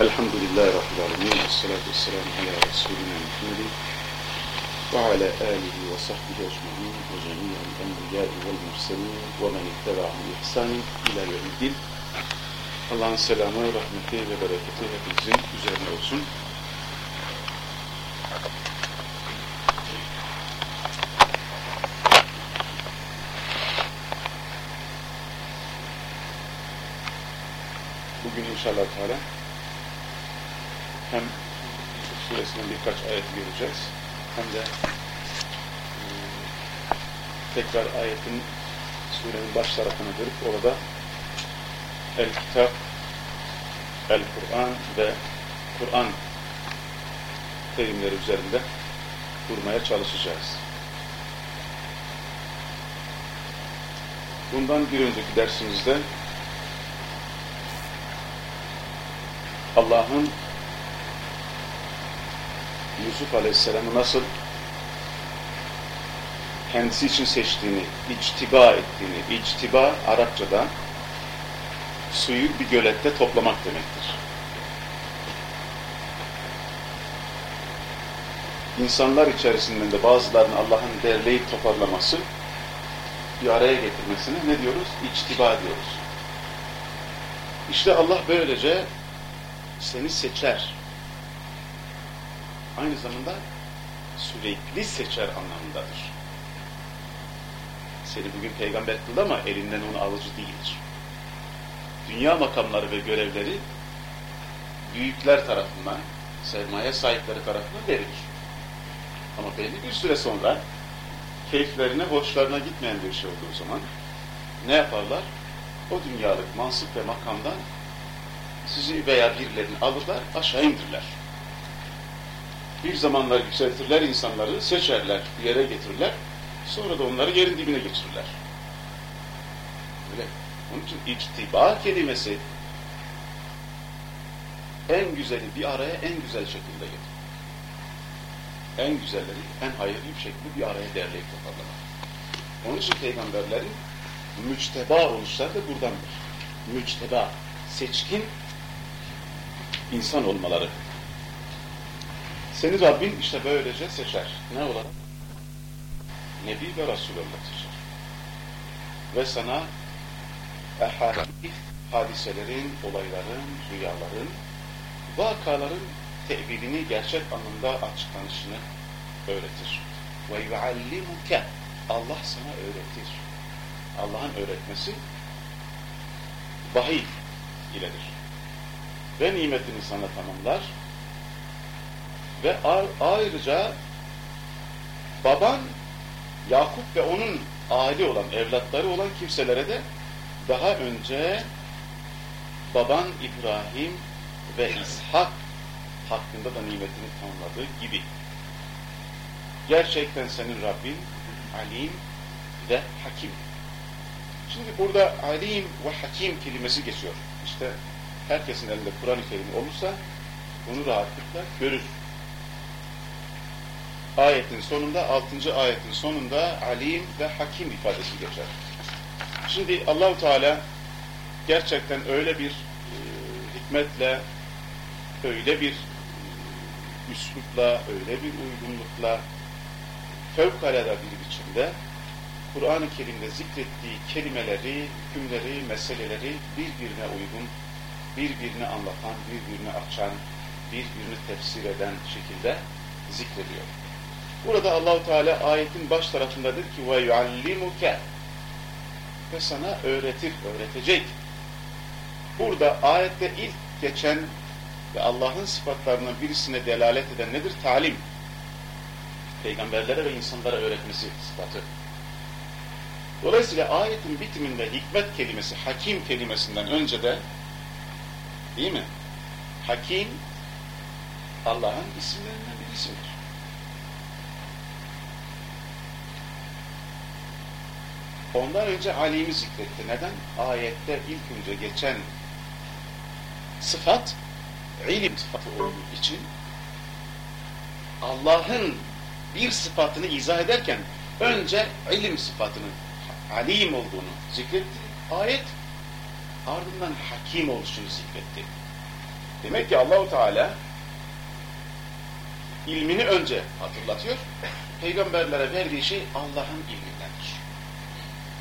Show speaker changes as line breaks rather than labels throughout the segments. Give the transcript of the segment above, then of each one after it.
Elhamdülillahi Rabbil Alemin. Esselatu vesselamu ala Resulina Muhammedin ve ala alihi ve sahbihi ecma'in ve cemi'al enbiyai vel murselin ve men bi ihsanin ila yevmiddin. Allah'ın selamı, rahmeti ve bereketi hepinizin üzerine olsun. Bugün inşallah Teala hem suresinden birkaç ayet göreceğiz hem de e, tekrar ayetin surenin baş tarafına görüp orada El Kitap, El Kur'an ve Kur'an terimleri üzerinde durmaya çalışacağız. Bundan bir önceki dersimizde Allah'ın Yusuf Aleyhisselam'ı nasıl kendisi için seçtiğini, içtiba ettiğini, içtiba Arapçada suyu bir gölette toplamak demektir. İnsanlar içerisinden de bazılarını Allah'ın derleyip toparlaması, bir araya getirmesine ne diyoruz? İçtiba diyoruz. İşte Allah böylece seni seçer. Aynı zamanda sürekli seçer anlamındadır. Seni bugün peygamber kıldı ama elinden onu alıcı değildir. Dünya makamları ve görevleri büyükler tarafından, sermaye sahipleri tarafından verilir. Ama belli bir süre sonra keyiflerine, hoşlarına gitmeyen bir şey olduğu zaman ne yaparlar? O dünyalık mansıp ve makamdan sizi veya birilerini alırlar, aşağı indirirler. Bir zamanlar yükseltirler insanları, seçerler, bir yere getirirler, sonra da onları yerin dibine geçirirler. Öyle. Onun için içtiba kelimesi en güzeli bir araya en güzel şekilde getir. En güzelleri, en hayırlı bir şekilde bir araya derleyip toparlamak. Onun için peygamberlerin müçteba oluşları da buradandır. Müçteba, seçkin insan olmaları. Seni Rabbin işte böylece seçer. Ne olarak? Nebi ve Resul olarak seçer. Ve sana ehadith, hadiselerin, olayların, rüyaların, vakaların tevilini gerçek anlamda açıklanışını öğretir. Ve yuallimuke Allah sana öğretir. Allah'ın öğretmesi vahiy iledir ve nimetini sana tamamlar ve ayrıca baban Yakup ve onun aile olan, evlatları olan kimselere de daha önce baban İbrahim ve İshak hakkında da nimetini tamamladığı gibi. Gerçekten senin Rabbin alim ve hakim. Şimdi burada alim ve hakim kelimesi geçiyor. İşte herkesin elinde Kur'an-ı Kerim olursa bunu rahatlıkla görür. Ayetin sonunda, altıncı ayetin sonunda alim ve hakim ifadesi geçer. Şimdi Allahu Teala gerçekten öyle bir e, hikmetle, öyle bir e, üslupla, öyle bir uygunlukla, fevkalade bir biçimde Kur'an-ı Kerim'de zikrettiği kelimeleri, hükümleri, meseleleri birbirine uygun birbirini anlatan, birbirini açan, birbirini tefsir eden şekilde zikrediyor. Burada Allahu Teala ayetin baş tarafındadır ki ve yuallimuke ve sana öğretir, öğretecek. Burada ayette ilk geçen ve Allah'ın sıfatlarından birisine delalet eden nedir? Talim. Peygamberlere ve insanlara öğretmesi sıfatı. Dolayısıyla ayetin bitiminde hikmet kelimesi, hakim kelimesinden önce de Değil mi? Hakim Allah'ın isimlerinden birisidir. Ondan önce alimi zikretti. Neden? Ayette ilk önce geçen sıfat ilim sıfatı olduğu için Allah'ın bir sıfatını izah ederken önce ilim sıfatının alim olduğunu zikretti. Ayet ardından hakim oluşunu zikretti. Demek ki Allahu Teala ilmini önce hatırlatıyor. Peygamberlere verdiği şey Allah'ın ilmindendir.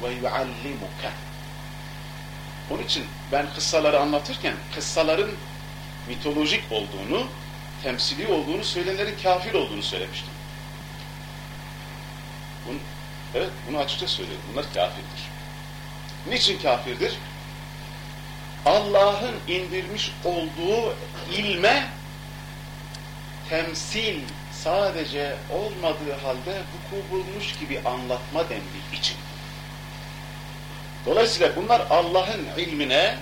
Ve yuallimuka. Onun için ben kıssaları anlatırken kıssaların mitolojik olduğunu, temsili olduğunu, söyleyenlerin kafir olduğunu söylemiştim. Bunu, evet, bunu açıkça söylüyorum. Bunlar kafirdir. Niçin kafirdir? Allah'ın indirmiş olduğu ilme temsil sadece olmadığı halde vuku bulmuş gibi anlatma dendiği için. Dolayısıyla bunlar Allah'ın ilmine,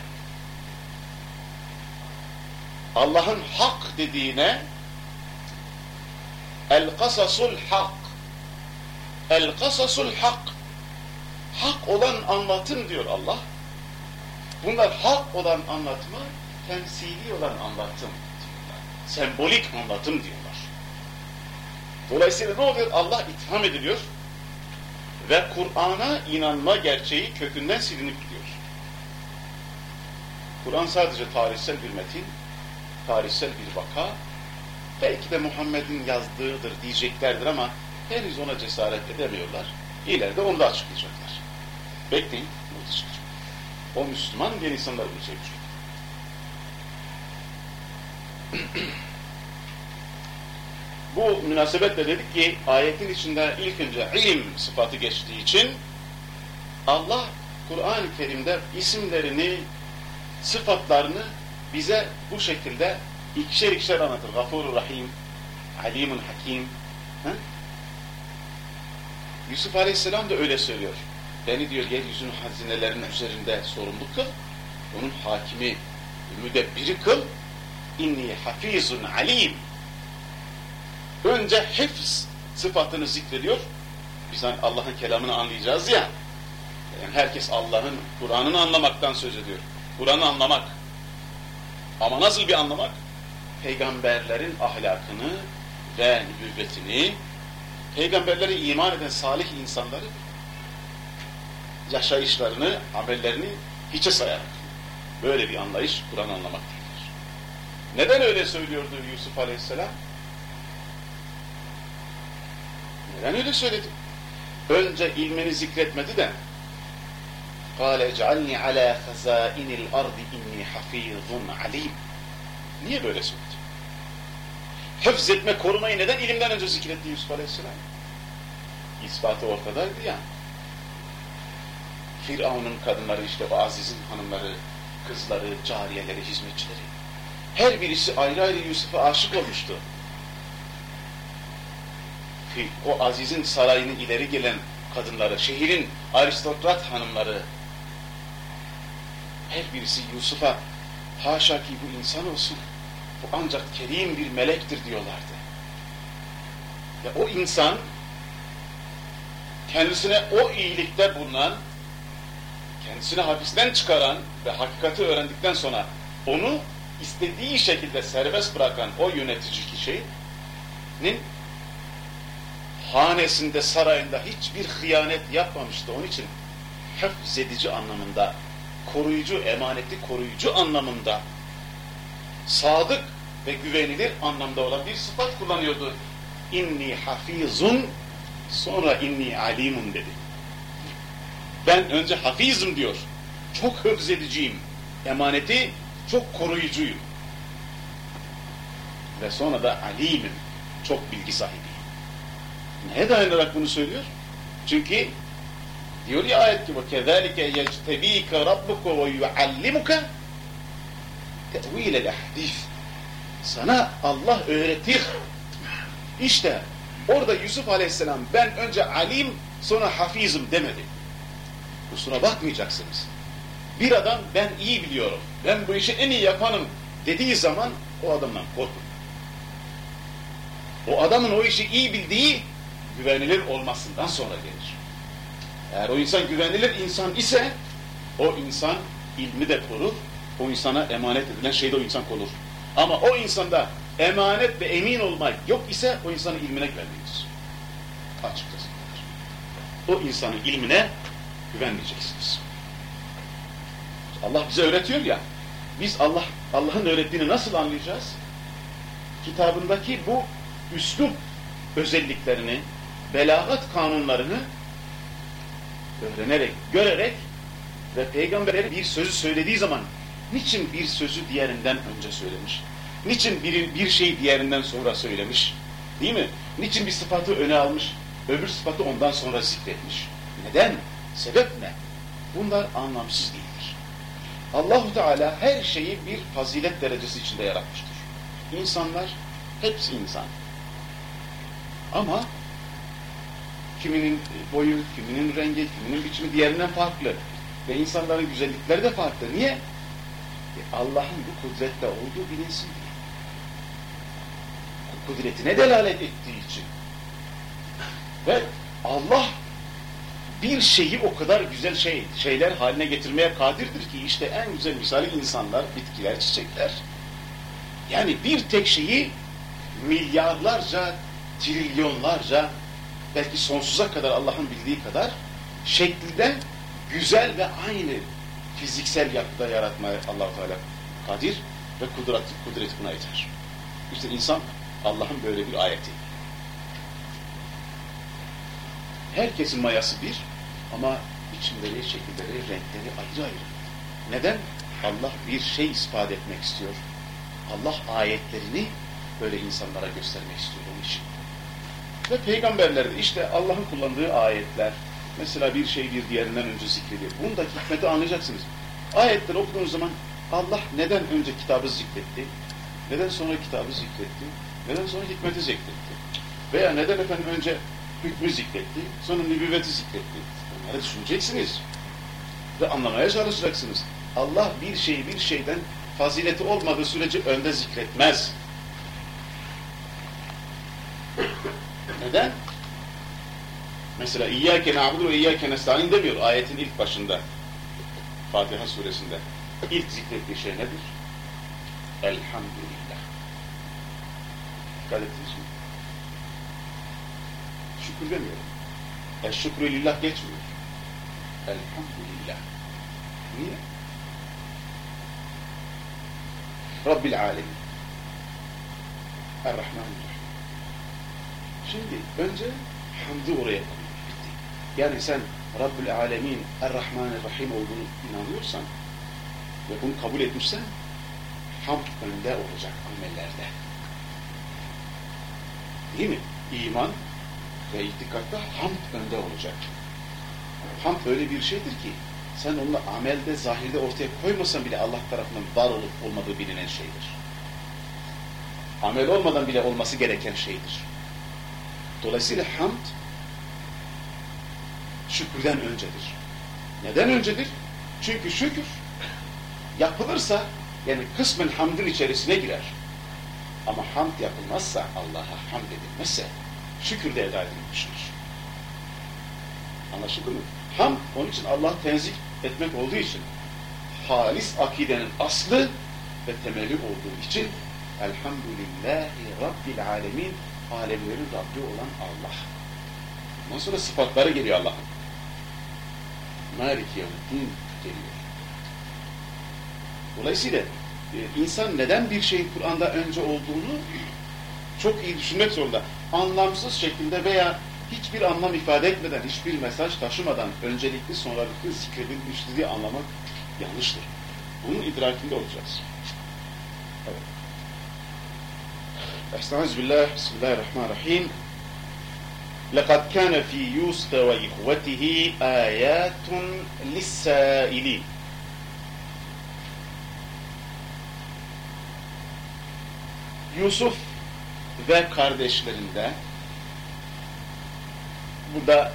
Allah'ın hak dediğine el kasasul hak el kasasul hak hak olan anlatım diyor Allah. Bunlar hak olan anlatma, temsili olan anlatım diyorlar. Sembolik anlatım diyorlar. Dolayısıyla ne oluyor? Allah itham ediliyor ve Kur'an'a inanma gerçeği kökünden silinip gidiyor. Kur'an sadece tarihsel bir metin, tarihsel bir vaka, belki de Muhammed'in yazdığıdır diyeceklerdir ama henüz ona cesaret edemiyorlar. İleride onu da açıklayacaklar. Bekleyin, bu çıkacak. O Müslüman diyen insanlar bunu söyleyecek. Bu münasebetle dedik ki ayetin içinde ilk önce ilim sıfatı geçtiği için Allah Kur'an-ı Kerim'de isimlerini, sıfatlarını bize bu şekilde ikişer ikişer anlatır. Gafur Rahim, Alimun Hakim. Ha? Yusuf Aleyhisselam da öyle söylüyor. Beni diyor yeryüzünün hazinelerinin üzerinde sorumlu kıl. Onun hakimi, müdebbiri kıl. İnni hafizun alim. Önce hifz sıfatını zikrediyor. Biz hani Allah'ın kelamını anlayacağız ya. Yani herkes Allah'ın, Kur'an'ını anlamaktan söz ediyor. Kur'an'ı anlamak. Ama nasıl bir anlamak? Peygamberlerin ahlakını ve nübüvvetini, peygamberlere iman eden salih insanları yaşayışlarını, amellerini hiçe sayarak. Böyle bir anlayış Kur'an anlamak değildir. Neden öyle söylüyordu Yusuf Aleyhisselam? Neden öyle söyledi? Önce ilmini zikretmedi de قَالَ اجْعَلْنِي عَلَى خَزَائِنِ الْأَرْضِ اِنِّي حَف۪يظٌ عَلِيمٌ Niye böyle söyledi? Hıfz etme, korumayı neden ilimden önce zikretti Yusuf Aleyhisselam? İspatı ortadaydı ya. Firavun'un kadınları işte o Aziz'in hanımları, kızları, cariyeleri, hizmetçileri. Her birisi ayrı ayrı Yusuf'a aşık olmuştu. O Aziz'in sarayını ileri gelen kadınları, şehrin aristokrat hanımları, her birisi Yusuf'a haşa ki bu insan olsun, bu ancak kerim bir melektir diyorlardı. Ve o insan kendisine o iyilikte bulunan, kendisini hapisten çıkaran ve hakikati öğrendikten sonra onu istediği şekilde serbest bırakan o yönetici kişinin hanesinde, sarayında hiçbir hıyanet yapmamıştı. Onun için hafzedici anlamında, koruyucu, emaneti koruyucu anlamında, sadık ve güvenilir anlamda olan bir sıfat kullanıyordu. İnni hafizun, sonra inni alimun dedi. Ben önce hafizim diyor. Çok hıfzediciyim. Emaneti çok koruyucuyum. Ve sonra da alimim. Çok bilgi sahibiyim. Neye dayanarak bunu söylüyor? Çünkü diyor ya ayet ki وَكَذَٰلِكَ يَجْتَب۪يكَ رَبُّكَ وَيُعَلِّمُكَ تَعْو۪يلَ الْاَحْدِيثِ Sana Allah öğretir. İşte orada Yusuf Aleyhisselam ben önce alim sonra hafizim demedi. Kusura bakmayacaksınız. Bir adam ben iyi biliyorum, ben bu işi en iyi yapanım dediği zaman o adamdan korkun. O adamın o işi iyi bildiği güvenilir olmasından sonra gelir. Eğer o insan güvenilir insan ise o insan ilmi de korur, o insana emanet edilen şey o insan korur. Ama o insanda emanet ve emin olmak yok ise o insanın ilmine güvenmeyiz. Açıkçası. O insanın ilmine güvenmeyeceksiniz. Allah bize öğretiyor ya, Biz Allah Allah'ın öğrettiğini nasıl anlayacağız? Kitabındaki bu üslup özelliklerini, belagat kanunlarını öğrenerek, görerek ve peygamberleri bir sözü söylediği zaman niçin bir sözü diğerinden önce söylemiş? Niçin bir, bir şey diğerinden sonra söylemiş? Değil mi? Niçin bir sıfatı öne almış, öbür sıfatı ondan sonra zikretmiş? Neden? Sebep ne? Bunlar anlamsız değildir. Allahu Teala her şeyi bir fazilet derecesi içinde yaratmıştır. İnsanlar hepsi insan. Ama kiminin boyu, kiminin rengi, kiminin biçimi diğerinden farklı. Ve insanların güzellikleri de farklı. Niye? E Allah'ın bu kudrette olduğu bilinsin diye. Kudretine delalet ettiği için. Ve Allah bir şeyi o kadar güzel şey, şeyler haline getirmeye kadirdir ki işte en güzel misali insanlar, bitkiler, çiçekler. Yani bir tek şeyi milyarlarca, trilyonlarca, belki sonsuza kadar Allah'ın bildiği kadar şeklinde güzel ve aynı fiziksel yapıda yaratmaya allah Teala kadir ve kudreti, kudreti buna yeter. İşte insan Allah'ın böyle bir ayeti. Herkesin mayası bir ama biçimleri, şekilleri, renkleri ayrı ayrı. Neden? Allah bir şey ispat etmek istiyor. Allah ayetlerini böyle insanlara göstermek istiyor onun için. Ve peygamberlerde işte Allah'ın kullandığı ayetler, mesela bir şey bir diğerinden önce zikrediyor. Bundaki hikmeti anlayacaksınız. Ayetleri okuduğunuz zaman Allah neden önce kitabı zikretti, neden sonra kitabı zikretti, neden sonra hikmeti zikretti. Veya neden efendim önce hükmü zikretti, sonra nübüvveti zikretti. Bunları düşüneceksiniz. Ve anlamaya çalışacaksınız. Allah bir şeyi bir şeyden fazileti olmadığı sürece önde zikretmez. Neden? Mesela İyyâke na'budu ve İyyâke nesta'in demiyor ayetin ilk başında. Fatiha suresinde. İlk zikrettiği şey nedir? Elhamdülillah. Dikkat ettiniz mi? Şükür demiyorum. El şükrü lillah geçmiyor. Elhamdülillah. Niye? Rabbil alemin. Errahmanirrahim. Şimdi önce hamdı oraya koyuyor. Yani sen Rabbül Alemin Errahmanirrahim olduğunu inanıyorsan ve bunu kabul etmişsen hamd önde olacak amellerde. Değil mi? İman ve itikatta hamd önde olacak. Hamd öyle bir şeydir ki sen onu amelde, zahirde ortaya koymasan bile Allah tarafından var olup olmadığı bilinen şeydir. Amel olmadan bile olması gereken şeydir. Dolayısıyla hamd şükürden öncedir. Neden öncedir? Çünkü şükür yapılırsa yani kısmen hamdın içerisine girer. Ama hamd yapılmazsa, Allah'a hamd edilmezse şükür de eda edilmiştir. Anlaşıldı mı? Hamd onun için Allah tenzih etmek olduğu için halis akidenin aslı ve temeli olduğu için Elhamdülillahi Rabbil Alemin alemlerin Rabbi olan Allah. Ondan sonra sıfatları geliyor Allah'ın. Malik Yevmiddin geliyor. Dolayısıyla e, insan neden bir şeyin Kur'an'da önce olduğunu çok iyi düşünmek zorunda. Anlamsız şekilde veya hiçbir anlam ifade etmeden, hiçbir mesaj taşımadan öncelikli sonralıklı zikredilmiştir diye anlamak yanlıştır. Bunun idrakinde olacağız. Evet. Estağfirullah, Bismillahirrahmanirrahim. لقد كان في يوسف وإخوته آيات للسائلين Yusuf ve kardeşlerinde burada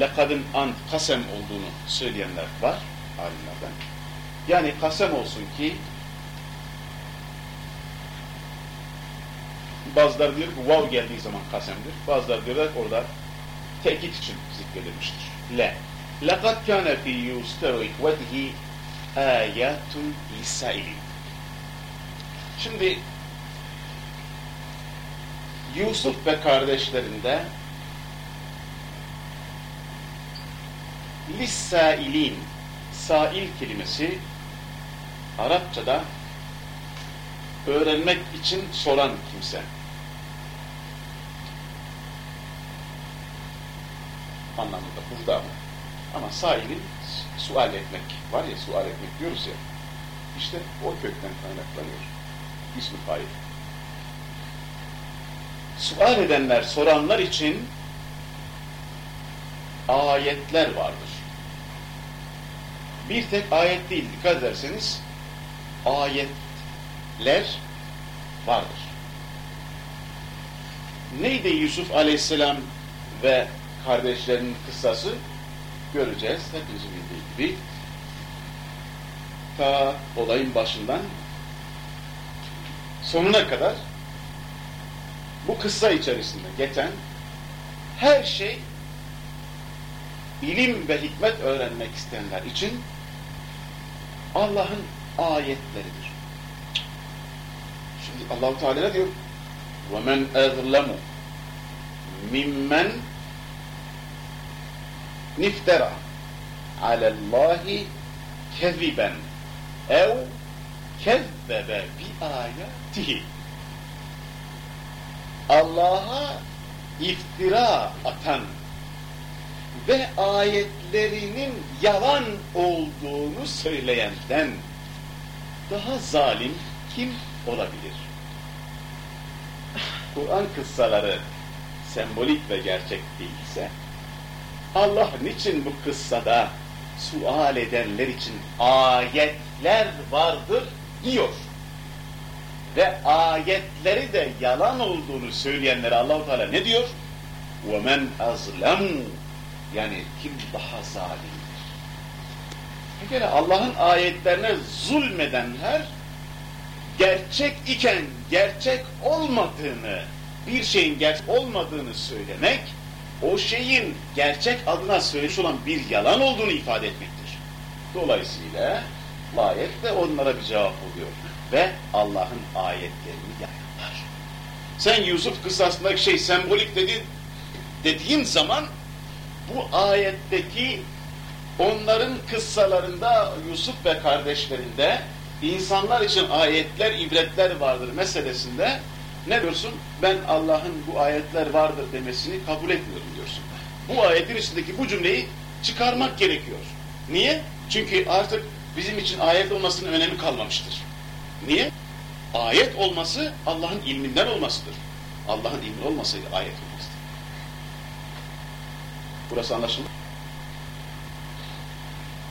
lekadın ant kasem olduğunu söyleyenler var alimlerden. Yani kasem olsun ki bazıları diyor ki vav geldiği zaman kasemdir. Bazıları diyorlar ki orada tekit için zikredilmiştir. Le. لَقَدْ كَانَ فِي يُوسْفَ وَإِخْوَتِهِ آيَاتٌ لِسَائِلٍ Şimdi Yusuf ve kardeşlerinde lissailin sail kelimesi Arapçada öğrenmek için soran kimse. Anlamında burada mı? Ama sailin sual etmek var ya, sual etmek diyoruz ya. İşte o kökten kaynaklanıyor. İsmi fail. Sual edenler, soranlar için ayetler vardır. Bir tek ayet değil, dikkat ederseniz ayetler vardır. Neydi Yusuf aleyhisselam ve kardeşlerinin kıssası? Göreceğiz, hepimizin bildiği gibi. Ta olayın başından sonuna kadar bu kıssa içerisinde geçen her şey ilim ve hikmet öğrenmek isteyenler için Allah'ın ayetleridir. Şimdi Allahu Teala ne diyor? وَمَنْ اَظْلَمُ مِمَّنْ niftera alallahi keziben ev kezzebe bi ayatihi Allah'a iftira atan ve ayetlerinin yalan olduğunu söyleyenden daha zalim kim olabilir? Kur'an kıssaları sembolik ve gerçek değilse Allah niçin bu kıssada sual edenler için ayetler vardır diyor. Ve ayetleri de yalan olduğunu söyleyenlere Allahu Teala ne diyor? وَمَنْ أَظْلَمُ Yani kim daha zalimdir? Pekala Allah'ın ayetlerine zulmedenler gerçek iken gerçek olmadığını, bir şeyin gerçek olmadığını söylemek, o şeyin gerçek adına söylemiş olan bir yalan olduğunu ifade etmektir. Dolayısıyla bu ayet de onlara bir cevap oluyor. Ve Allah'ın ayetlerini yayarlar. Sen Yusuf kıssasındaki şey sembolik dedi, dediğin zaman bu ayetteki onların kıssalarında Yusuf ve kardeşlerinde insanlar için ayetler, ibretler vardır meselesinde ne diyorsun? Ben Allah'ın bu ayetler vardır demesini kabul etmiyorum diyorsun. Bu ayetin içindeki bu cümleyi çıkarmak gerekiyor. Niye? Çünkü artık bizim için ayet olmasının önemi kalmamıştır. Niye? Ayet olması Allah'ın ilminden olmasıdır. Allah'ın ilmi olmasaydı ayet olmazdı. Burası anlaşıldı.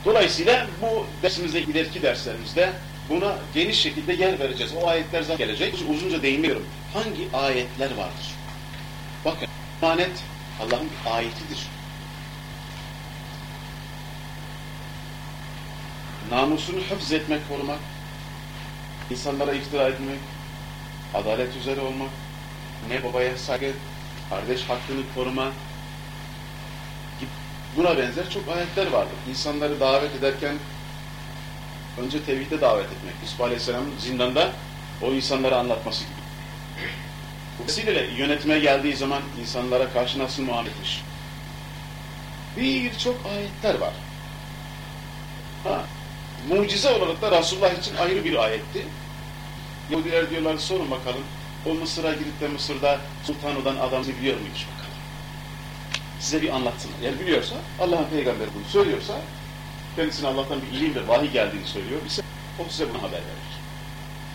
Dolayısıyla bu dersimizde, ileriki derslerimizde buna geniş şekilde yer vereceğiz. O ayetler zaten gelecek. Uzunca değinmiyorum. Hangi ayetler vardır? Bakın, emanet Allah'ın bir ayetidir. Namusunu hıfz etmek, korumak, insanlara iftira etmek, adalet üzere olmak, ne babaya saygı, kardeş hakkını koruma, buna benzer çok ayetler vardır. İnsanları davet ederken önce tevhide davet etmek. Yusuf Aleyhisselam'ın zindanda o insanlara anlatması gibi. Bu vesileyle yönetime geldiği zaman insanlara karşı nasıl muamele etmiş. Birçok ayetler var. Ha, mucize olarak da Resulullah için ayrı bir ayetti. Yahudiler diyorlar sorun bakalım o Mısır'a gidip de Mısır'da sultan olan adam biliyor muymuş bakalım. Size bir anlatsın. Eğer biliyorsa Allah'ın peygamberi bunu söylüyorsa kendisine Allah'tan bir ilim ve vahiy geldiğini söylüyor. ise o size bunu haber verir.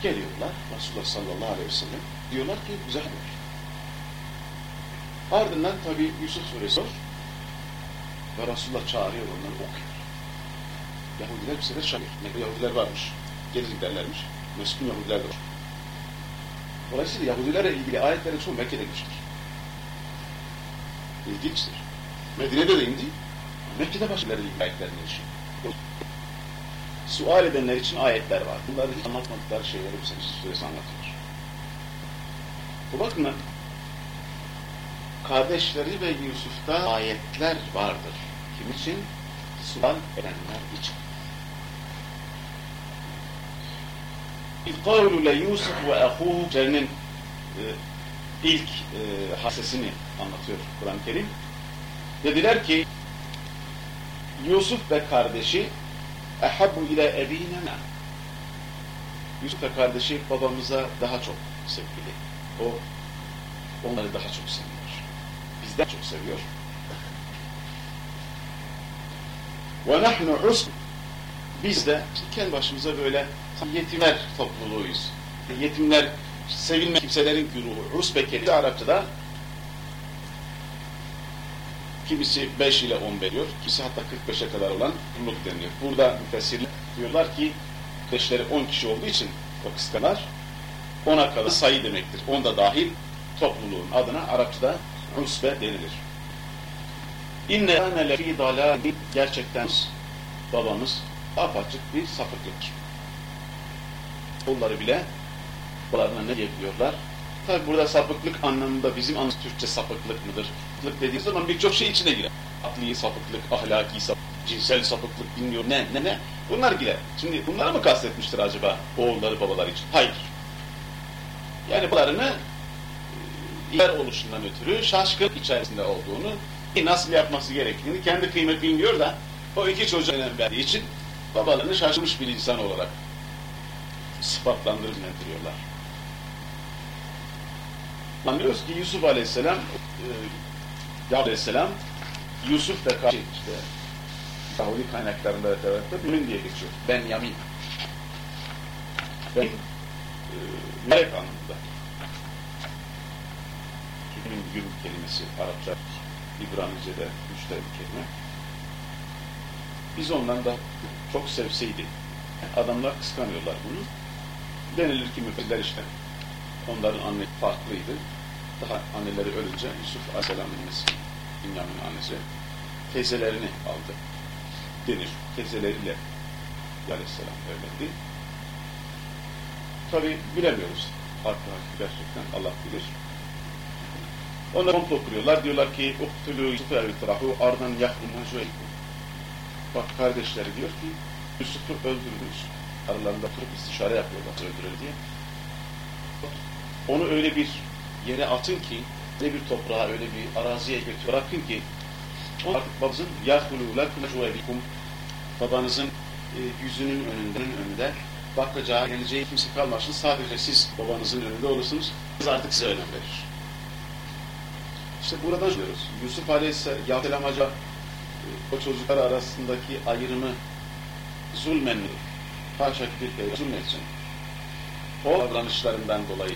Geliyorlar Resulullah sallallahu aleyhi ve sellem diyorlar ki bize haber. Ardından tabi Yusuf suresi var. Ve Resulullah çağırıyor onları okuyor. Yahudiler bir sefer. Ne Yahudiler varmış. Gelir giderlermiş. Mesutun Yahudiler de var. Dolayısıyla Yahudilerle ilgili ayetlerin çoğu Mekke'de geçmiş. İlginçtir. Medine'de de indi. Mekke'de başkalarıyla ilgili ayetlerin geçiyor. Sual edenler için ayetler var. Bunları hiç anlatmadıkları şeyleri bize Yusuf Suresi anlatıyor. Bu bakımdan kardeşleri ve Yusuf'ta ayetler vardır. Kim için? Sual edenler için. İzkâlu le Yusuf ve ahû Cerinin e, ilk e, hasesini anlatıyor Kur'an-ı Kerim. Dediler ki Yusuf ve kardeşi ehabbu ile ebine Yusuf ve kardeşi babamıza daha çok sevgili. O onları daha çok seviyor. Bizden çok seviyor. Nahnu usb. Biz de kendi başımıza böyle yetimler topluluğuyuz. Yetimler, sevilme kimselerin güruhu. Usbe kelime Arapçada kimisi 5 ile 10 veriyor, kimisi hatta 45'e kadar olan kulluk deniyor. Burada müfessirler diyorlar ki kardeşleri 10 kişi olduğu için o kıskanar 10'a kadar sayı demektir. 10 da dahil topluluğun adına Arapçada usbe denilir. İnne âne lefî dalâli gerçekten babamız apaçık bir sapıklık. Onları bile babalarına ne diyebiliyorlar? Tabi burada sapıklık anlamında bizim anlamda Türkçe sapıklık mıdır? Sapıklık dediğimiz zaman birçok şey içine girer. Akli sapıklık, ahlaki sapıklık, cinsel sapıklık, bilmiyorum ne, ne, ne. Bunlar girer. Şimdi bunları mı kastetmiştir acaba oğulları babalar için? Hayır. Yani babalarını yer oluşundan ötürü şaşkın içerisinde olduğunu, nasıl yapması gerektiğini kendi kıymet bilmiyor da o iki çocuğa önem verdiği için babalarını şaşırmış bir insan olarak sıfatlandırıp nendiriyorlar. Anlıyoruz ki Yusuf Aleyhisselam e, Aleyhisselam Yusuf da karşı işte Yahudi kaynaklarında tevette Bünün diye geçiyor. Ben Yamin. Ben e, melek anlamında. Bünün gümrük kelimesi Arapça, İbranice'de üçte bir kelime. Biz ondan da çok sevseydik. Adamlar kıskanıyorlar bunu. Denilir ki müfessirler işte onların anne farklıydı. Daha anneleri ölünce Yusuf Aleyhisselam'ın annesi, Bünyamin'in annesi teyzelerini aldı. Denir. Teyzeleriyle Aleyhisselam evlendi. Tabi bilemiyoruz. Hakkı gerçekten Allah bilir. Onlar komplo kuruyorlar. Diyorlar ki uktulu Yusuf el-Trahu ardan yahrumha şüeykum. Bak kardeşleri diyor ki Yusuf'u öldürdünüz. Aralarında oturup istişare yapıyorlar öldürür diye. Onu öyle bir yere atın ki, öyle bir toprağa, öyle bir araziye götür, bırakın ki o babasın yahulu lakum ecvebikum babanızın e, yüzünün önünde, önünde bakacağı, geleceği kimse kalmasın. Sadece siz babanızın önünde olursunuz. Biz artık size önem verir. İşte buradan diyoruz. Yusuf Aleyhisselam, Hoca e, o çocuklar arasındaki ayrımı zulmen mi? Haşa bir peygamber zulmetsin. O davranışlarından dolayı.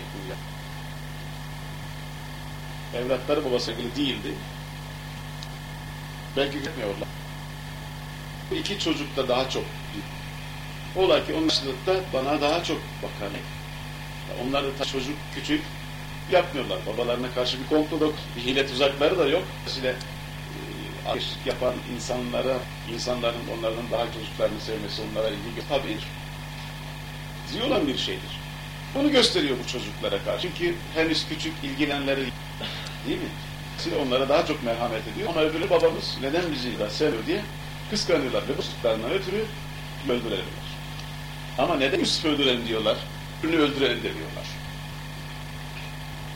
Evlatları babası ilgili değildi. Belki gitmiyorlar. Bu iki çocuk da daha çok Ola ki onun da bana daha çok bakarlar. Onlar da çocuk küçük yapmıyorlar. Babalarına karşı bir komplo yok. Bir hile tuzakları da yok. Dolayısıyla e, yapan insanlara, insanların onlardan daha çocuklarını sevmesi, onlara ilgi tabii iyi olan bir şeydir. Bunu gösteriyor bu çocuklara karşı. Çünkü henüz küçük ilgilenenleri değil mi? Size onlara daha çok merhamet ediyor. Ama öbürü babamız neden bizi da sevmiyor diye kıskanıyorlar ve bu çocuklarından ötürü öldürelim. Ama neden Yusuf öldürelim diyorlar? Öbürünü öldürelim diyorlar.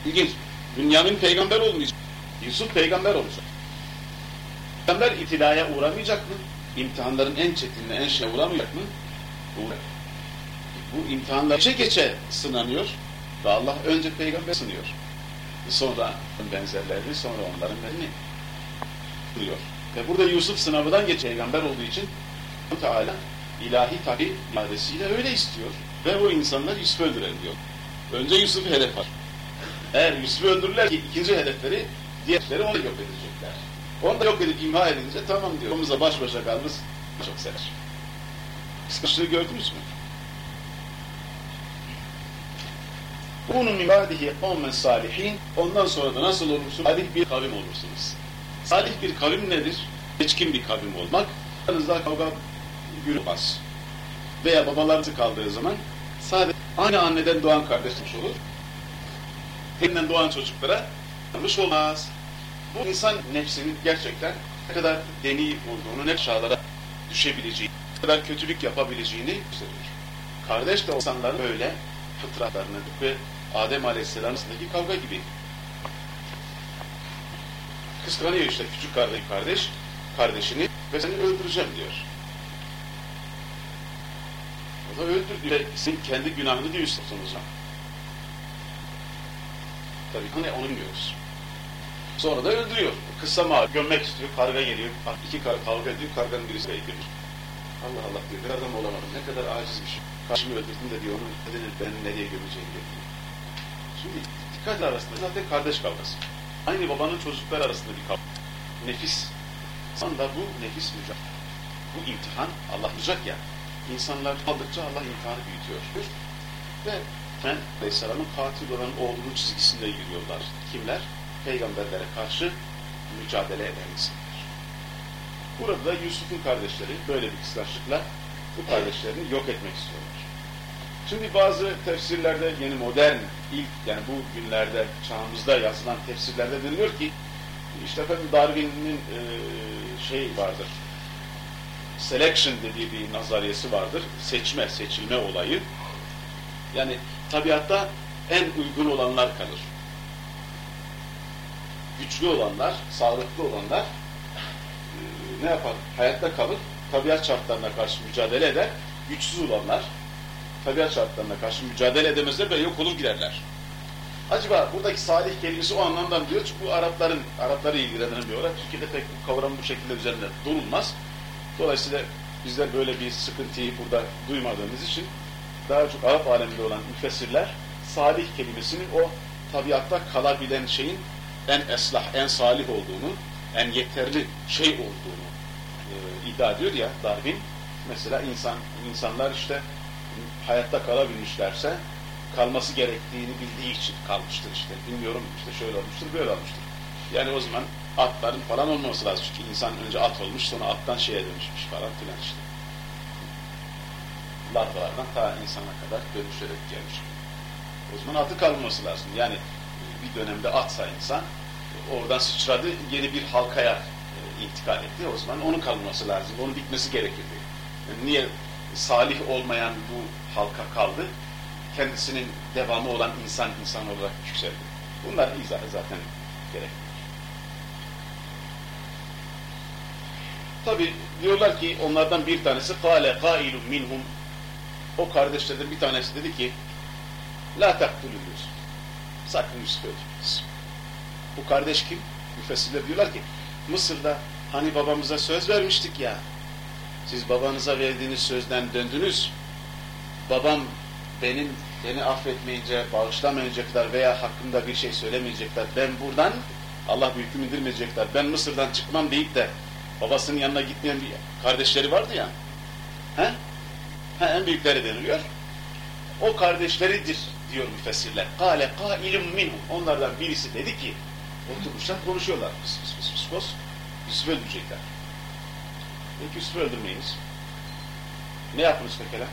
İlginç. Dünyanın peygamber olmayacak. Yusuf peygamber olacak. Peygamber itilaya uğramayacak mı? İmtihanların en çetinine, en şeye uğramayacak mı? Uğrayacak bu imtihanlar geçe geçe sınanıyor ve Allah önce peygamber sınıyor. Sonra benzerlerini, sonra onların benzerlerini kılıyor. Ve burada Yusuf sınavından geç peygamber olduğu için Teala ilahi tabi iadesiyle öyle istiyor. Ve o insanlar Yusuf'u öldürelim diyor. Önce Yusuf'u hedef var. Eğer Yusuf'u öldürürler ki ikinci hedefleri diğerleri onu yok edecekler. Onu da yok edip imha edince tamam diyor. Omuzla baş başa kalmış çok sever. Kıskançlığı gördünüz mü? Bunun min ba'dihi kavmen salihin. Ondan sonra da nasıl olursunuz? Salih bir kavim olursunuz. Salih bir kavim nedir? Geçkin bir kavim olmak. Aranızda kavga yürümez. Veya babalarınızı kaldığı zaman sadece aynı anneden doğan kardeşmiş olur. Elinden doğan çocuklara yanlış olmaz. Bu insan nefsinin gerçekten ne kadar deni olduğunu, ne aşağılara düşebileceğini, ne kadar kötülük yapabileceğini gösteriyor. Kardeş de insanların böyle fıtratlarını ve Adem Aleyhisselam arasındaki kavga gibi. Kıskanıyor işte küçük kardeş, kardeş kardeşini ve seni öldüreceğim diyor. O Allah öldür diyor. Sen kendi günahını o zaman. Tabii hani onu bilmiyoruz. Sonra da öldürüyor. Kısa mağara gömmek istiyor. Karga geliyor. İki kar kavga ediyor. Karganın birisi öldürüyor. Allah Allah diyor. Bir adam olamadım. Ne kadar acizmişim. Karşımı öldürdüm de diyor. Onun nedeni ben nereye gömeceğim diyor. Dikkat arasında zaten kardeş kavgası. Aynı babanın çocuklar arasında bir kavga. Nefis. Aslında bu nefis mücadele. Bu imtihan Allah olacak ya. İnsanlar aldıkça Allah imtihanı büyütüyor. Ve ben Aleyhisselam'ın katil olan oğlunun çizgisinde yürüyorlar. Kimler? Peygamberlere karşı mücadele eden insanlar. Burada da Yusuf'un kardeşleri böyle bir kıskançlıkla bu kardeşlerini yok etmek istiyorlar. Şimdi bazı tefsirlerde yeni modern ilk yani bu günlerde çağımızda yazılan tefsirlerde deniliyor ki işte efendim Darwin'in e, şey vardır selection dediği bir nazariyesi vardır. Seçme, seçilme olayı. Yani tabiatta en uygun olanlar kalır. Güçlü olanlar, sağlıklı olanlar e, ne yapar? Hayatta kalır. Tabiat şartlarına karşı mücadele eder. Güçsüz olanlar tabiat şartlarına karşı mücadele edemezler ve yok olur giderler. Acaba buradaki salih kelimesi o anlamdan diyor çünkü bu Arapların, Arapları ilgilenen bir olay. Türkiye'de pek bu kavram bu şekilde üzerinde durulmaz. Dolayısıyla bizler böyle bir sıkıntıyı burada duymadığımız için daha çok Arap aleminde olan müfessirler salih kelimesinin o tabiatta kalabilen şeyin en eslah, en salih olduğunu, en yeterli şey olduğunu e, iddia ediyor ya Darwin. Mesela insan insanlar işte hayatta kalabilmişlerse kalması gerektiğini bildiği için kalmıştır işte. Bilmiyorum işte şöyle olmuştur, böyle olmuştur. Yani o zaman atların falan olmaması lazım. Çünkü insan önce at olmuş, sonra attan şeye dönüşmüş falan filan işte. Larvalardan ta insana kadar dönüşerek gelmiş. O zaman atı kalmaması lazım. Yani bir dönemde atsa insan, oradan sıçradı, yeni bir halkaya e, intikal etti. O zaman onun kalması lazım, onun bitmesi gerekirdi. Yani niye salih olmayan bu halka kaldı? Kendisinin devamı olan insan insan olarak yükseldi. Bunlar izahı zaten gerekli. Tabi diyorlar ki onlardan bir tanesi kâle kâilun minhum o kardeşlerden bir tanesi dedi ki la Yusuf sakın Yusuf öldürmeyiz. Bu kardeş kim? Müfessirler diyorlar ki Mısır'da hani babamıza söz vermiştik ya siz babanıza verdiğiniz sözden döndünüz babam benim beni affetmeyince, bağışlamayınca kadar veya hakkında bir şey söylemeyecekler. Ben buradan Allah hüküm indirmeyecekler. Ben Mısır'dan çıkmam deyip de babasının yanına gitmeyen bir kardeşleri vardı ya. He? He, en büyükleri deniliyor. O kardeşleridir diyor müfessirler. Kale kailum minhum. Onlardan birisi dedi ki oturmuşlar konuşuyorlar. Pıs pıs pıs pıs pıs. Yusuf'u öldürecekler. Peki Yusuf'u öldürmeyiniz. Ne yapınız pekala?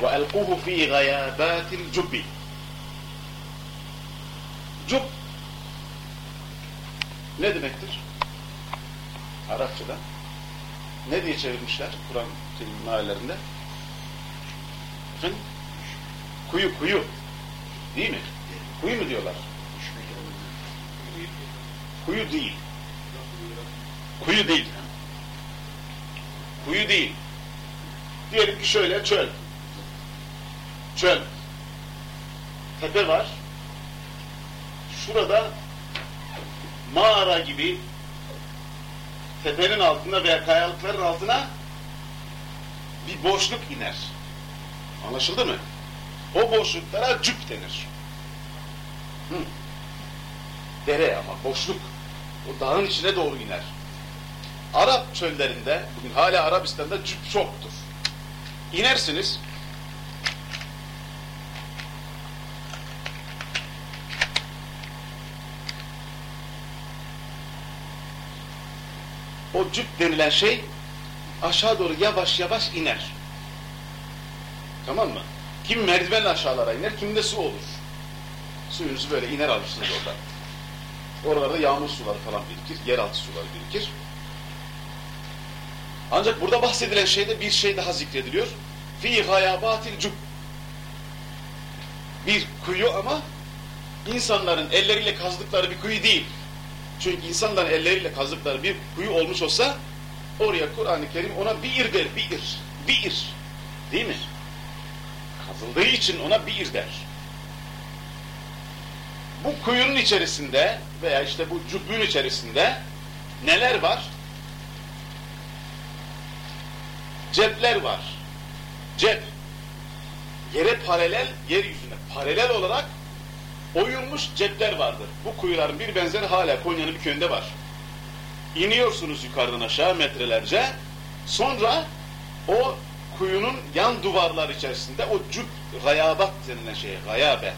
وَاَلْقُهُ ف۪ي غَيَابَاتِ الْجُبِّ Cub ne demektir? Arapçada. Ne diye çevirmişler Kur'an meallerinde? Efendim? Kuyu, kuyu. Değil mi? Kuyu mu diyorlar? Kuyu değil. Kuyu değil. Kuyu değil. Diyelim ki şöyle çöl. Çöl. Tepe var. Şurada mağara gibi tepenin altında veya kayalıkların altına bir boşluk iner. Anlaşıldı mı? O boşluklara cüp denir. Hı. Dere ama boşluk. O dağın içine doğru iner. Arap çöllerinde, bugün hala Arabistan'da cüp çoktur. İnersiniz, o cüp denilen şey aşağı doğru yavaş yavaş iner. Tamam mı? Kim merdivenle aşağılara iner, kim de su olur. Suyunuzu böyle iner alırsınız orada. Oralarda yağmur suları falan birikir, yeraltı suları birikir. Ancak burada bahsedilen şeyde bir şey daha zikrediliyor. Fi hayabatil cub. Bir kuyu ama insanların elleriyle kazdıkları bir kuyu değil. Çünkü insanların elleriyle kazdıkları bir kuyu olmuş olsa oraya Kur'an-ı Kerim ona bir der, bir Bir. Değil mi? Kazıldığı için ona bir der. Bu kuyunun içerisinde veya işte bu cübbün içerisinde neler var? Cepler var. Cep. Yere paralel, yeryüzüne paralel olarak oyulmuş cepler vardır. Bu kuyuların bir benzeri hala Konya'nın bir köyünde var. İniyorsunuz yukarıdan aşağı metrelerce. Sonra o kuyunun yan duvarlar içerisinde o cüp gayabat denilen şeye, gayabe,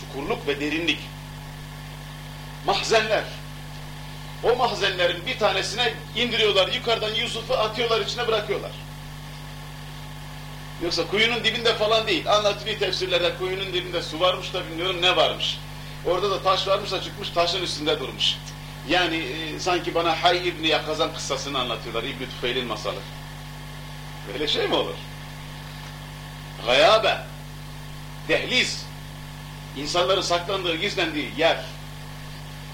çukurluk ve derinlik. Mahzenler. O mahzenlerin bir tanesine indiriyorlar, yukarıdan Yusuf'u atıyorlar, içine bırakıyorlar. Yoksa kuyunun dibinde falan değil. Anlatılıyor tefsirlerde kuyunun dibinde su varmış da bilmiyorum ne varmış. Orada da taş varmış da çıkmış taşın üstünde durmuş. Yani e, sanki bana Hay İbni Yakazan kıssasını anlatıyorlar. İbni Tüfeil'in masalı. Böyle şey mi olur? Gayabe, dehliz, insanların saklandığı, gizlendiği yer.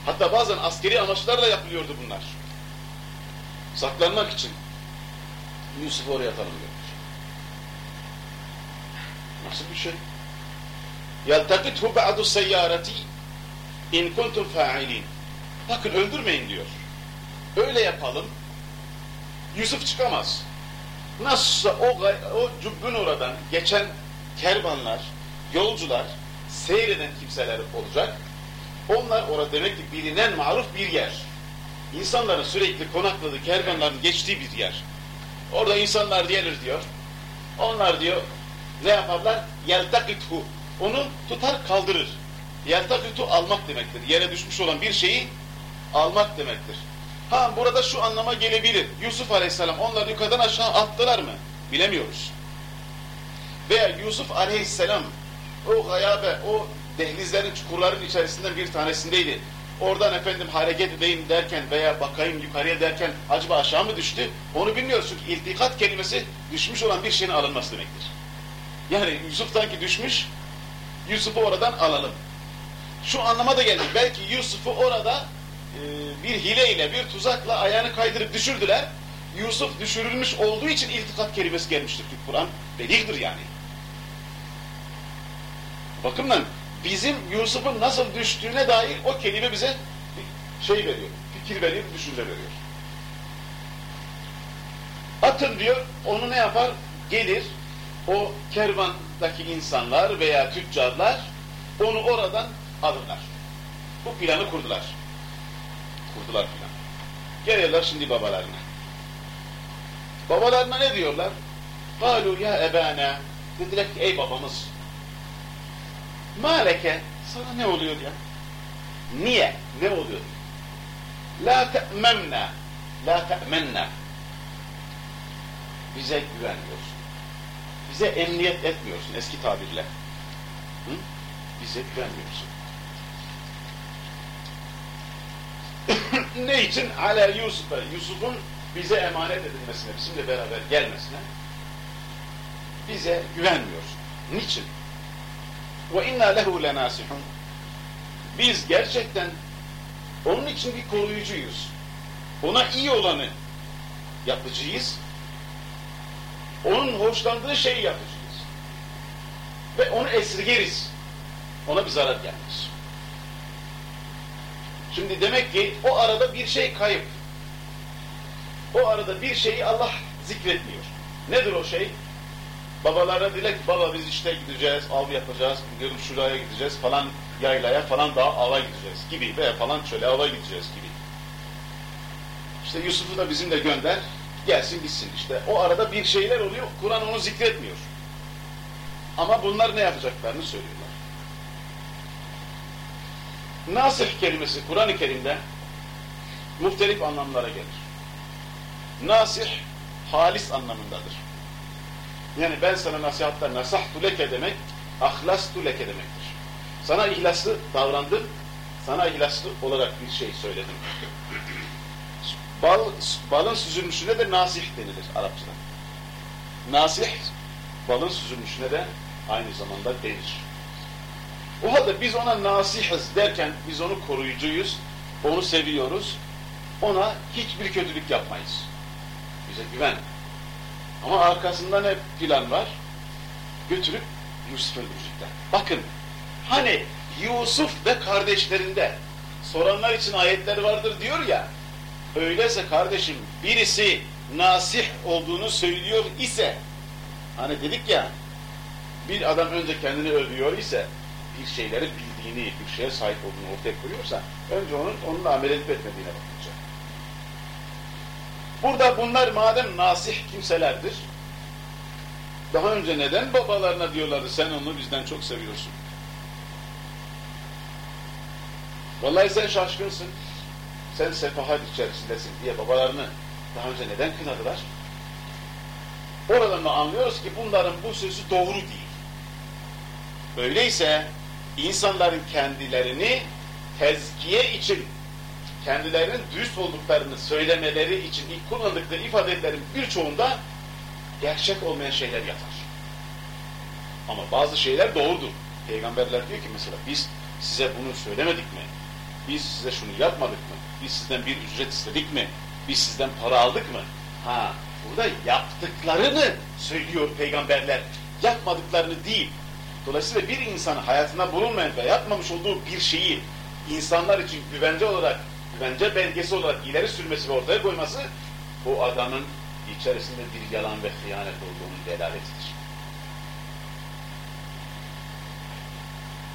Hatta bazen askeri amaçlarla yapılıyordu bunlar. Saklanmak için. Yusuf'u oraya atalım diyor. Nasıl bir şey? يَلْتَقِتْهُ بَعْدُ السَّيَّارَةِ اِنْ كُنْتُمْ فَاعِلِينَ Bakın öldürmeyin diyor. Öyle yapalım. Yusuf çıkamaz. Nasılsa o, o cübbün oradan geçen kervanlar, yolcular, seyreden kimseler olacak. Onlar orada demek ki bilinen maruf bir yer. İnsanların sürekli konakladığı kervanların geçtiği bir yer. Orada insanlar gelir diyor. Onlar diyor ne yaparlar? Yeltakithu. Onu tutar kaldırır. Yeltakitu almak demektir. Yere düşmüş olan bir şeyi almak demektir. Ha burada şu anlama gelebilir. Yusuf Aleyhisselam onları yukarıdan aşağı attılar mı? Bilemiyoruz. Veya Yusuf Aleyhisselam o gayabe, o dehlizlerin, çukurların içerisinden bir tanesindeydi. Oradan efendim hareket edeyim derken veya bakayım yukarıya derken acaba aşağı mı düştü? Onu bilmiyoruz çünkü iltikat kelimesi düşmüş olan bir şeyin alınması demektir. Yani Yusuf'tan ki düşmüş, Yusuf'u oradan alalım. Şu anlama da geldi. Belki Yusuf'u orada e, bir hileyle, bir tuzakla ayağını kaydırıp düşürdüler. Yusuf düşürülmüş olduğu için iltikat kelimesi gelmiştir ki Kur'an beligdir yani. Bakımdan bizim Yusuf'un nasıl düştüğüne dair o kelime bize şey veriyor, fikir veriyor, düşünce veriyor. Atın diyor, onu ne yapar? Gelir, o kervandaki insanlar veya tüccarlar onu oradan alırlar. Bu planı kurdular. Kurdular planı. Geliyorlar şimdi babalarına. Babalarına ne diyorlar? Kalu ya ebana. Dediler ki ey babamız. Maleke. Sana ne oluyor ya? Niye? Ne oluyor? La te'memna. La te'menna. Bize güvenmiyorsun. Bize emniyet etmiyorsun eski tabirle. Hı? Bize güvenmiyorsun. ne için? Ala Yusuf'a, Yusuf'un bize emanet edilmesine, bizimle beraber gelmesine bize güvenmiyorsun. Niçin? Ve inna lehu lenasihun. Biz gerçekten onun için bir koruyucuyuz. Ona iyi olanı yapıcıyız. Onun hoşlandığı şeyi yapacağız. Ve onu esirgeriz. Ona bir zarar gelmez. Şimdi demek ki o arada bir şey kayıp. O arada bir şeyi Allah zikretmiyor. Nedir o şey? Babalara dile ki baba biz işte gideceğiz, av yapacağız, gidiyorum şuraya gideceğiz falan yaylaya falan daha ava gideceğiz gibi veya falan şöyle ava gideceğiz gibi. İşte Yusuf'u da bizimle gönder, gelsin gitsin işte. O arada bir şeyler oluyor, Kur'an onu zikretmiyor. Ama bunlar ne yapacaklarını söylüyorlar. Nasih kelimesi Kur'an-ı Kerim'de muhtelif anlamlara gelir. Nasih, halis anlamındadır. Yani ben sana nasihatta nasahtu leke demek, ahlastu leke demektir. Sana ihlaslı davrandım, sana ihlaslı olarak bir şey söyledim. Bal, balın süzülmüşüne de nasih denilir Arapçada. Nasih, balın süzülmüşüne de aynı zamanda denir. O halde biz ona nasihiz derken biz onu koruyucuyuz, onu seviyoruz, ona hiçbir kötülük yapmayız. Bize güven. Ama arkasında ne plan var? Götürüp Yusuf'u öldürecekler. Bakın, hani Yusuf ve kardeşlerinde soranlar için ayetler vardır diyor ya, öyleyse kardeşim birisi nasih olduğunu söylüyor ise, hani dedik ya, bir adam önce kendini övüyor ise, bir şeyleri bildiğini, bir şeye sahip olduğunu ortaya koyuyorsa, önce onun onunla amel edip etmediğine bakacak. Burada bunlar madem nasih kimselerdir, daha önce neden babalarına diyorlardı sen onu bizden çok seviyorsun? Vallahi sen şaşkınsın, sen sefahat içerisindesin diye babalarını daha önce neden kınadılar? Oradan da anlıyoruz ki bunların bu sözü doğru değil. Öyleyse insanların kendilerini tezkiye için, kendilerinin dürüst olduklarını söylemeleri için ilk kullandıkları ifadelerin birçoğunda gerçek olmayan şeyler yatar. Ama bazı şeyler doğrudur. Peygamberler diyor ki mesela biz size bunu söylemedik mi? Biz size şunu yapmadık mı? Biz sizden bir ücret istedik mi? Biz sizden para aldık mı? Ha, burada yaptıklarını söylüyor peygamberler. Yapmadıklarını değil. Dolayısıyla bir insan hayatında bulunmayan ve yapmamış olduğu bir şeyi insanlar için güvence olarak, güvence belgesi olarak ileri sürmesi ve ortaya koyması bu adamın içerisinde bir yalan ve hıyanet olduğunun delaletidir.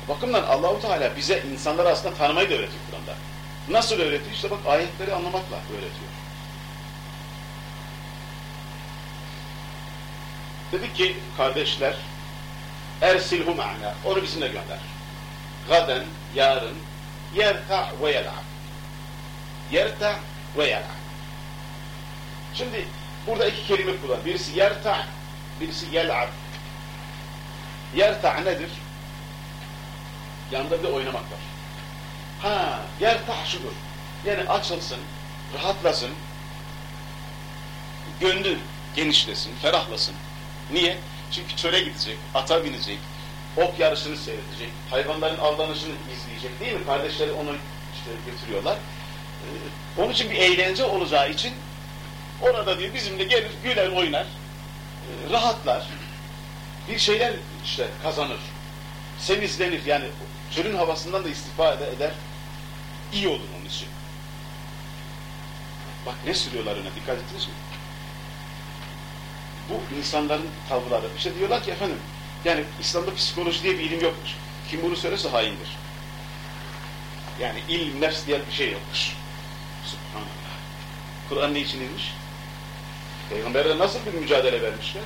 Bakımdan Allahu Teala bize insanları aslında tanımayı da öğretiyor Kur'an'da. Nasıl öğretiyor? İşte bak ayetleri anlamakla öğretiyor. Dedi ki kardeşler ersilhu ma'na onu bizimle gönder. Gaden, yarın yerta ve yel'ab. Yerta ve yel'ab. Şimdi burada iki kelime kullan. Birisi yerta, birisi yel'ab. Yerta nedir? Yanında bir de oynamak var. Ha, yerta şudur. Yani açılsın, rahatlasın, gönlü genişlesin, ferahlasın. Niye? Çünkü çöle gidecek, ata binecek, ok yarışını seyredecek, hayvanların avlanışını izleyecek değil mi? Kardeşleri onu işte götürüyorlar. Ee, onun için bir eğlence olacağı için orada diyor bizimle gelir, güler, oynar, e, rahatlar, bir şeyler işte kazanır, semizlenir yani çölün havasından da istifade eder, iyi olur onun için. Bak ne sürüyorlar öne dikkat ettiniz mi? Bu insanların tavırları. İşte diyorlar ki efendim yani İslam'da psikoloji diye bir ilim yokmuş. Kim bunu söylerse haindir. Yani ilim, nefs diye bir şey yokmuş. Subhanallah. Kur'an ne için inmiş? Peygamberler nasıl bir mücadele vermişler?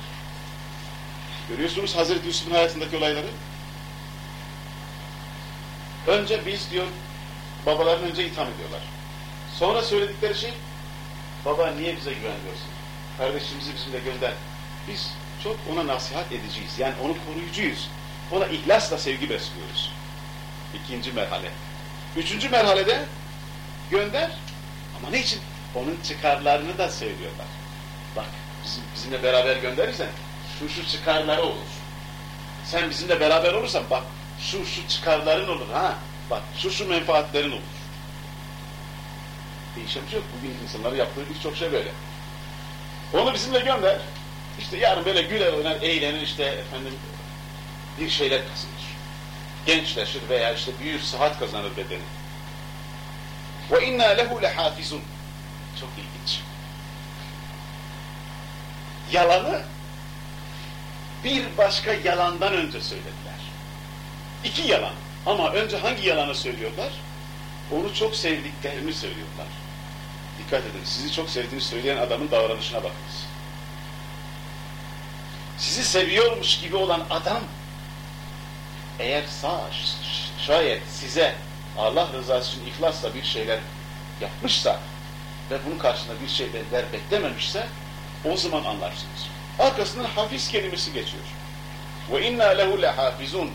Görüyorsunuz Hazreti Yusuf'un hayatındaki olayları. Önce biz diyor, babaların önce itham ediyorlar. Sonra söyledikleri şey, baba niye bize güvenmiyorsun? Kardeşimizi bizimle gönder. Biz çok ona nasihat edeceğiz. Yani onu koruyucuyuz. Ona ihlasla sevgi besliyoruz. İkinci merhale. Üçüncü merhalede gönder. Ama ne için? Onun çıkarlarını da söylüyorlar. Bak bizim, bizimle beraber gönderirsen şu şu çıkarları olur. Sen bizimle beraber olursan bak şu şu çıkarların olur ha. Bak şu şu menfaatlerin olur. Değişen bir şey yok. Bugün insanların yaptığı birçok şey böyle. Onu bizimle gönder. İşte yarın böyle güler oynar, eğlenir işte efendim bir şeyler kazanır. Gençleşir veya işte büyür, sıhhat kazanır bedeni. Ve inna lehu lehafizun. Çok ilginç. Yalanı bir başka yalandan önce söylediler. İki yalan. Ama önce hangi yalanı söylüyorlar? Onu çok sevdiklerini söylüyorlar. Dikkat edin, sizi çok sevdiğini söyleyen adamın davranışına bakınız. Sizi seviyormuş gibi olan adam, eğer sağ, şayet size Allah rızası için ihlasla bir şeyler yapmışsa ve bunun karşılığında bir şeyler beklememişse, o zaman anlarsınız. Arkasından hafiz kelimesi geçiyor. Ve inna lehu lehafizun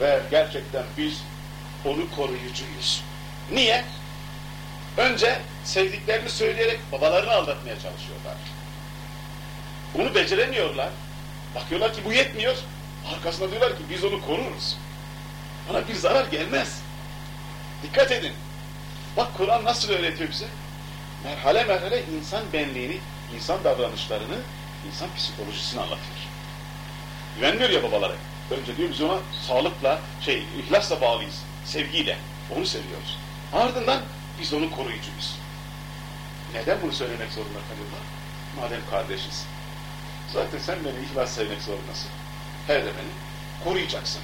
ve gerçekten biz onu koruyucuyuz. Niye? Önce sevdiklerini söyleyerek babalarını aldatmaya çalışıyorlar. Bunu beceremiyorlar. Bakıyorlar ki bu yetmiyor. Arkasında diyorlar ki biz onu koruruz. Bana bir zarar gelmez. Dikkat edin. Bak Kur'an nasıl öğretiyor bize? Merhale merhale insan benliğini, insan davranışlarını İnsan psikolojisini anlatıyor. Güvenmiyor ya babalara. Önce diyor biz ona sağlıkla, şey, ihlasla bağlıyız. Sevgiyle. Onu seviyoruz. Ardından biz onu koruyucuyuz. Neden bunu söylemek zorunda kalıyorlar? Madem kardeşiz. Zaten sen beni ihlas sevmek zorundasın. Her de beni koruyacaksın.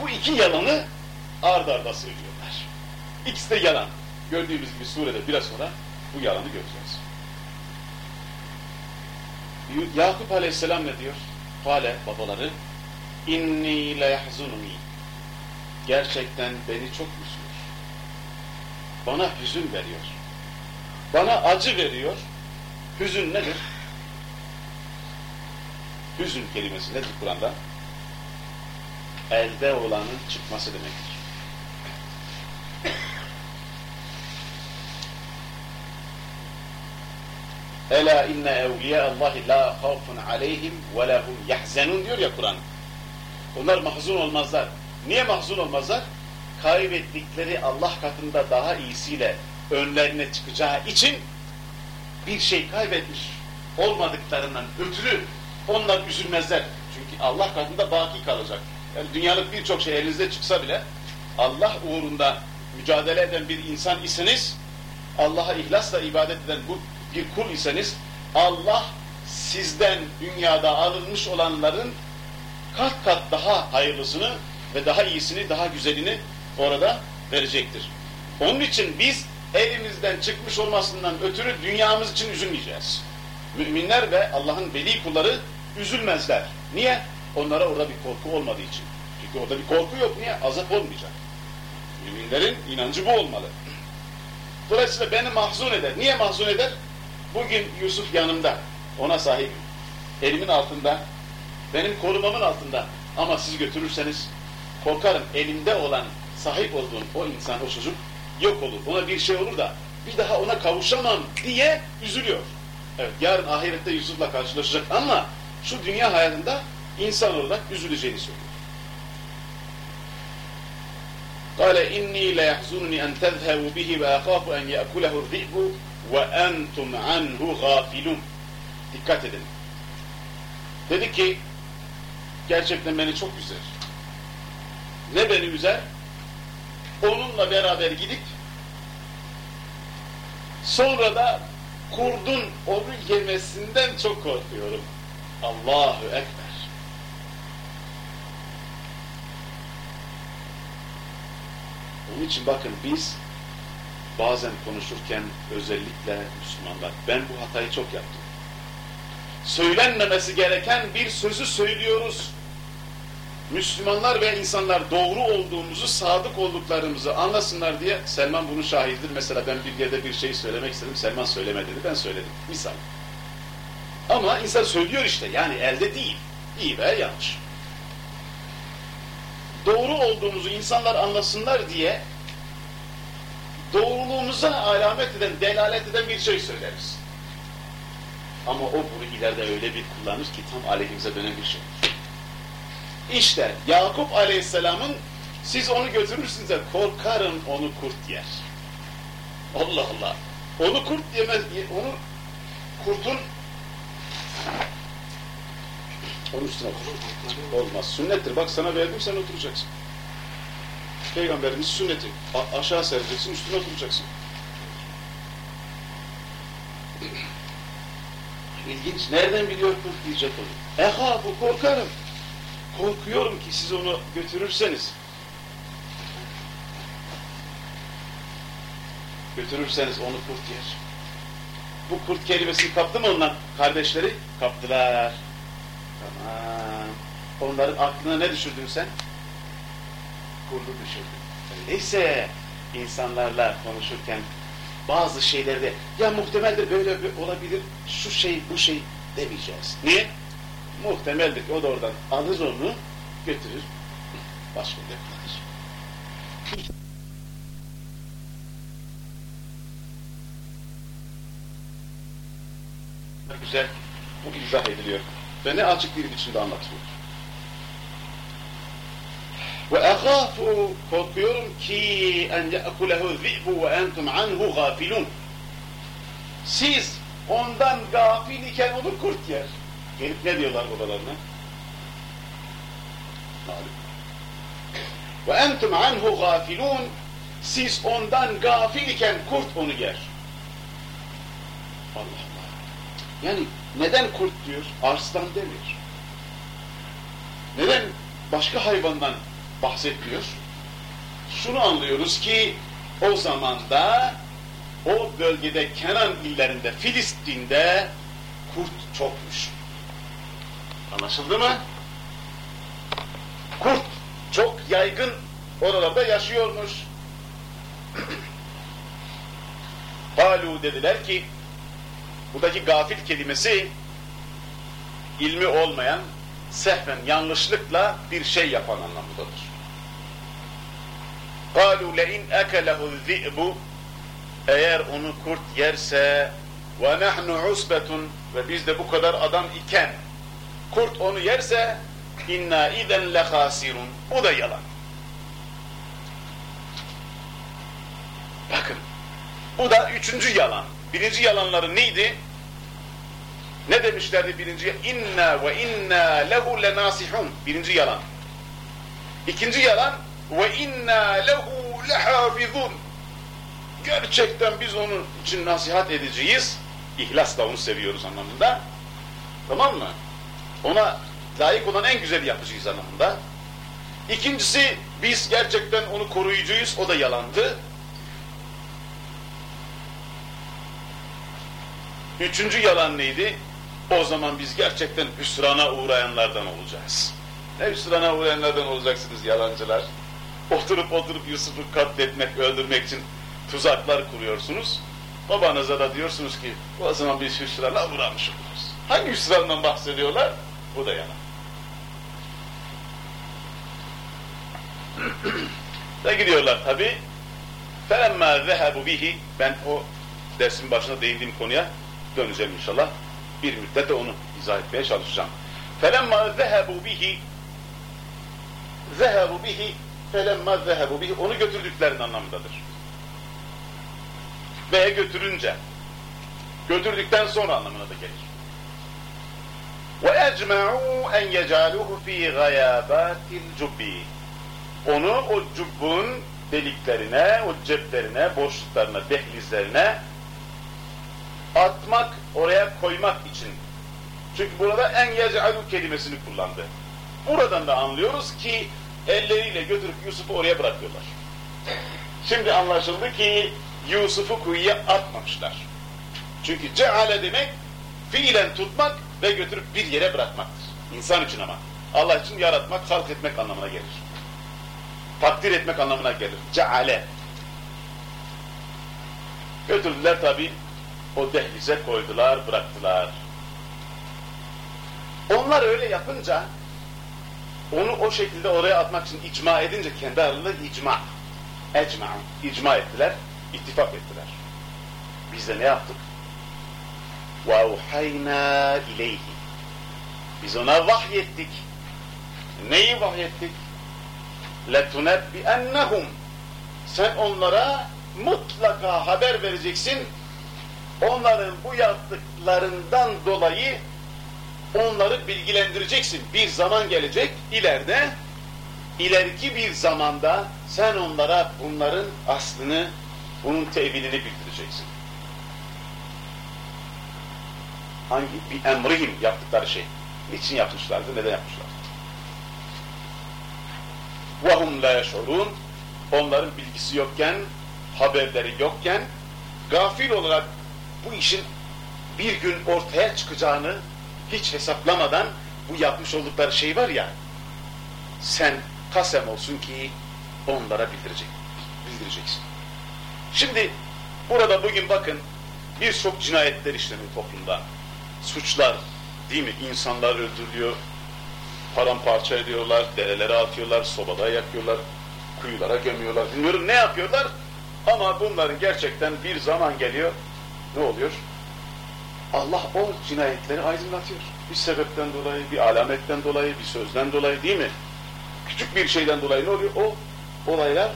Bu iki yalanı ard arda söylüyorlar. İkisi de yalan. Gördüğümüz gibi surede biraz sonra bu yalanı göreceğiz. Yakup Aleyhisselam ne diyor? Kale babaları inni le yahzununi gerçekten beni çok üzüyor. Bana hüzün veriyor. Bana acı veriyor. Hüzün nedir? Hüzün kelimesi nedir Kur'an'da? Elde olanın çıkması demektir. Ela inne evliya Allahi la khawfun aleyhim ve lahum yahzenun diyor ya Kur'an. Onlar mahzun olmazlar. Niye mahzun olmazlar? Kaybettikleri Allah katında daha iyisiyle önlerine çıkacağı için bir şey kaybetmiş olmadıklarından ötürü onlar üzülmezler. Çünkü Allah katında baki kalacak. Yani dünyalık birçok şey elinizde çıksa bile Allah uğrunda mücadele eden bir insan iseniz Allah'a ihlasla ibadet eden bu bir kul iseniz Allah sizden dünyada alınmış olanların kat kat daha hayırlısını ve daha iyisini, daha güzelini orada verecektir. Onun için biz elimizden çıkmış olmasından ötürü dünyamız için üzülmeyeceğiz. Müminler ve Allah'ın veli kulları üzülmezler. Niye? Onlara orada bir korku olmadığı için. Çünkü orada bir korku yok. Niye? Azap olmayacak. Müminlerin inancı bu olmalı. Dolayısıyla beni mahzun eder. Niye mahzun eder? Bugün Yusuf yanımda. Ona sahibim. Elimin altında. Benim korumamın altında. Ama siz götürürseniz korkarım elimde olan sahip olduğum o insan, o çocuk yok olur. Ona bir şey olur da bir daha ona kavuşamam diye üzülüyor. Evet yarın ahirette Yusuf'la karşılaşacak ama şu dünya hayatında insan olarak üzüleceğini söylüyor. قال إني ليحزنني أن تذهبوا به وأخاف أن يأكله الذئب ve entum anhu gafilun. Dikkat edin. Dedi ki gerçekten beni çok üzer. Ne beni üzer? Onunla beraber gidip sonra da kurdun onu yemesinden çok korkuyorum. Allahu Ekber. Onun için bakın biz bazen konuşurken özellikle Müslümanlar ben bu hatayı çok yaptım. Söylenmemesi gereken bir sözü söylüyoruz. Müslümanlar ve insanlar doğru olduğumuzu, sadık olduklarımızı anlasınlar diye Selman bunun şahididir. Mesela ben bir yerde bir şey söylemek istedim, Selman söyleme dedi, ben söyledim. Misal. Ama insan söylüyor işte, yani elde değil. İyi veya yanlış. Doğru olduğumuzu insanlar anlasınlar diye doğruluğumuza alamet eden, delalet eden bir şey söyleriz. Ama o bunu ileride öyle bir kullanır ki tam aleyhimize dönen bir şey. İşte Yakup Aleyhisselam'ın siz onu götürürsünüz de korkarım onu kurt yer. Allah Allah. Onu kurt yemez, onu kurtun onun üstüne otur. Olmaz. Sünnettir. Bak sana verdim sen oturacaksın. Peygamberimiz sünneti. A aşağı sereceksin, üstüne oturacaksın. İlginç. Nereden biliyor kurt diyecek onu? Eha bu korkarım. Korkuyorum ki siz onu götürürseniz götürürseniz onu kurt yer. Bu kurt kelimesini kaptı mı ondan kardeşleri? Kaptılar. Tamam. Onların aklına ne düşürdün sen? Kurdu düşürdün. Öyleyse insanlarla konuşurken bazı şeylerde ya muhtemeldir böyle olabilir şu şey bu şey demeyeceğiz. Niye? Muhtemeldir o da oradan alır onu götürür başka bir kullanır. Güzel bu izah ediliyor ve ne açık bir biçimde anlatılıyor. Ve ehâfu korkuyorum ki en ye'kulehu zi'bu ve entum anhu gafilun. Siz ondan gafil iken onu kurt yer. Gelip ne diyorlar babalarına? Malum. Ve entum anhu gafilun siz ondan gafil iken kurt onu yer. Allah Allah. Yani neden kurt diyor? Arslan demiyor. Neden başka hayvandan bahsetmiyor? Şunu anlıyoruz ki o zamanda o bölgede Kenan illerinde Filistin'de kurt çokmuş. Anlaşıldı mı? Kurt çok yaygın oralarda yaşıyormuş. Halu dediler ki buradaki gafil kelimesi ilmi olmayan sehven yanlışlıkla bir şey yapan anlamındadır. قَالُوا لَاِنْ اَكَلَهُ الذِّئْبُ Eğer onu kurt yerse وَنَحْنُ عُسْبَةٌ Ve biz de bu kadar adam iken kurt onu yerse inna iden lehasirun. Bu da yalan. Bakın. Bu da üçüncü yalan. Birinci yalanları neydi? Ne demişlerdi birinci? İnna ve inna lehu lenasihun. Birinci yalan. İkinci yalan ve inna lehu lehafizun. Gerçekten biz onun için nasihat edeceğiz. İhlasla onu seviyoruz anlamında. Tamam mı? Ona layık olan en güzeli yapacağız anlamında. İkincisi biz gerçekten onu koruyucuyuz. O da yalandı. Üçüncü yalan neydi? O zaman biz gerçekten hüsrana uğrayanlardan olacağız. Ne hüsrana uğrayanlardan olacaksınız yalancılar? Oturup oturup Yusuf'u katletmek, öldürmek için tuzaklar kuruyorsunuz. Babanıza da diyorsunuz ki o zaman biz hüsrana uğramış oluruz. Hangi hüsrandan bahsediyorlar? Bu da yalan. Ve gidiyorlar tabi. فَلَمَّا ذَهَبُ bihi Ben o dersin başına değindiğim konuya döneceğim inşallah. Bir müddet de onu izah etmeye çalışacağım. فَلَمَّا ذَهَبُ bihi ذَهَبُ bihi فَلَمَّا ذَهَبُ bihi Onu götürdüklerinin anlamındadır. Veya götürünce götürdükten sonra anlamına da gelir. وَاَجْمَعُوا اَنْ يَجَالُهُ ف۪ي غَيَابَاتِ الْجُبِّ Onu o cubbun deliklerine, o ceplerine, boşluklarına, dehlizlerine atmak, oraya koymak için. Çünkü burada en yec'alu kelimesini kullandı. Buradan da anlıyoruz ki elleriyle götürüp Yusuf'u oraya bırakıyorlar. Şimdi anlaşıldı ki Yusuf'u kuyuya atmamışlar. Çünkü ceale demek fiilen tutmak ve götürüp bir yere bırakmaktır. İnsan için ama. Allah için yaratmak, halk etmek anlamına gelir. Takdir etmek anlamına gelir. Ceale. Götürdüler tabi o dehlize koydular, bıraktılar. Onlar öyle yapınca onu o şekilde oraya atmak için icma edince kendi aralarında icma. Ecma. icma ettiler, ittifak ettiler. Biz de ne yaptık? وَاُحَيْنَا اِلَيْهِ Biz ona vahyettik. Neyi vahyettik? لَتُنَبِّئَنَّهُمْ Sen onlara mutlaka haber vereceksin. Onların bu yaptıklarından dolayı onları bilgilendireceksin. Bir zaman gelecek ileride, ileriki bir zamanda sen onlara bunların aslını, bunun tevilini bildireceksin. Hangi? Bir emrihim yaptıkları şey. Niçin yapmışlardı, neden yapmışlardı? وَهُمْ لَا يَشْعُرُونَ Onların bilgisi yokken, haberleri yokken, gafil olarak bu işin bir gün ortaya çıkacağını hiç hesaplamadan bu yapmış oldukları şey var ya, sen kasem olsun ki onlara bildirecek, bildireceksin. Şimdi burada bugün bakın birçok cinayetler işleniyor toplumda. Suçlar, değil mi? İnsanlar öldürülüyor, paramparça ediyorlar, derelere atıyorlar, sobada yakıyorlar, kuyulara gömüyorlar. Bilmiyorum ne yapıyorlar ama bunların gerçekten bir zaman geliyor, ne oluyor? Allah o cinayetleri aydınlatıyor. Bir sebepten dolayı, bir alametten dolayı, bir sözden dolayı değil mi? Küçük bir şeyden dolayı ne oluyor? O olaylar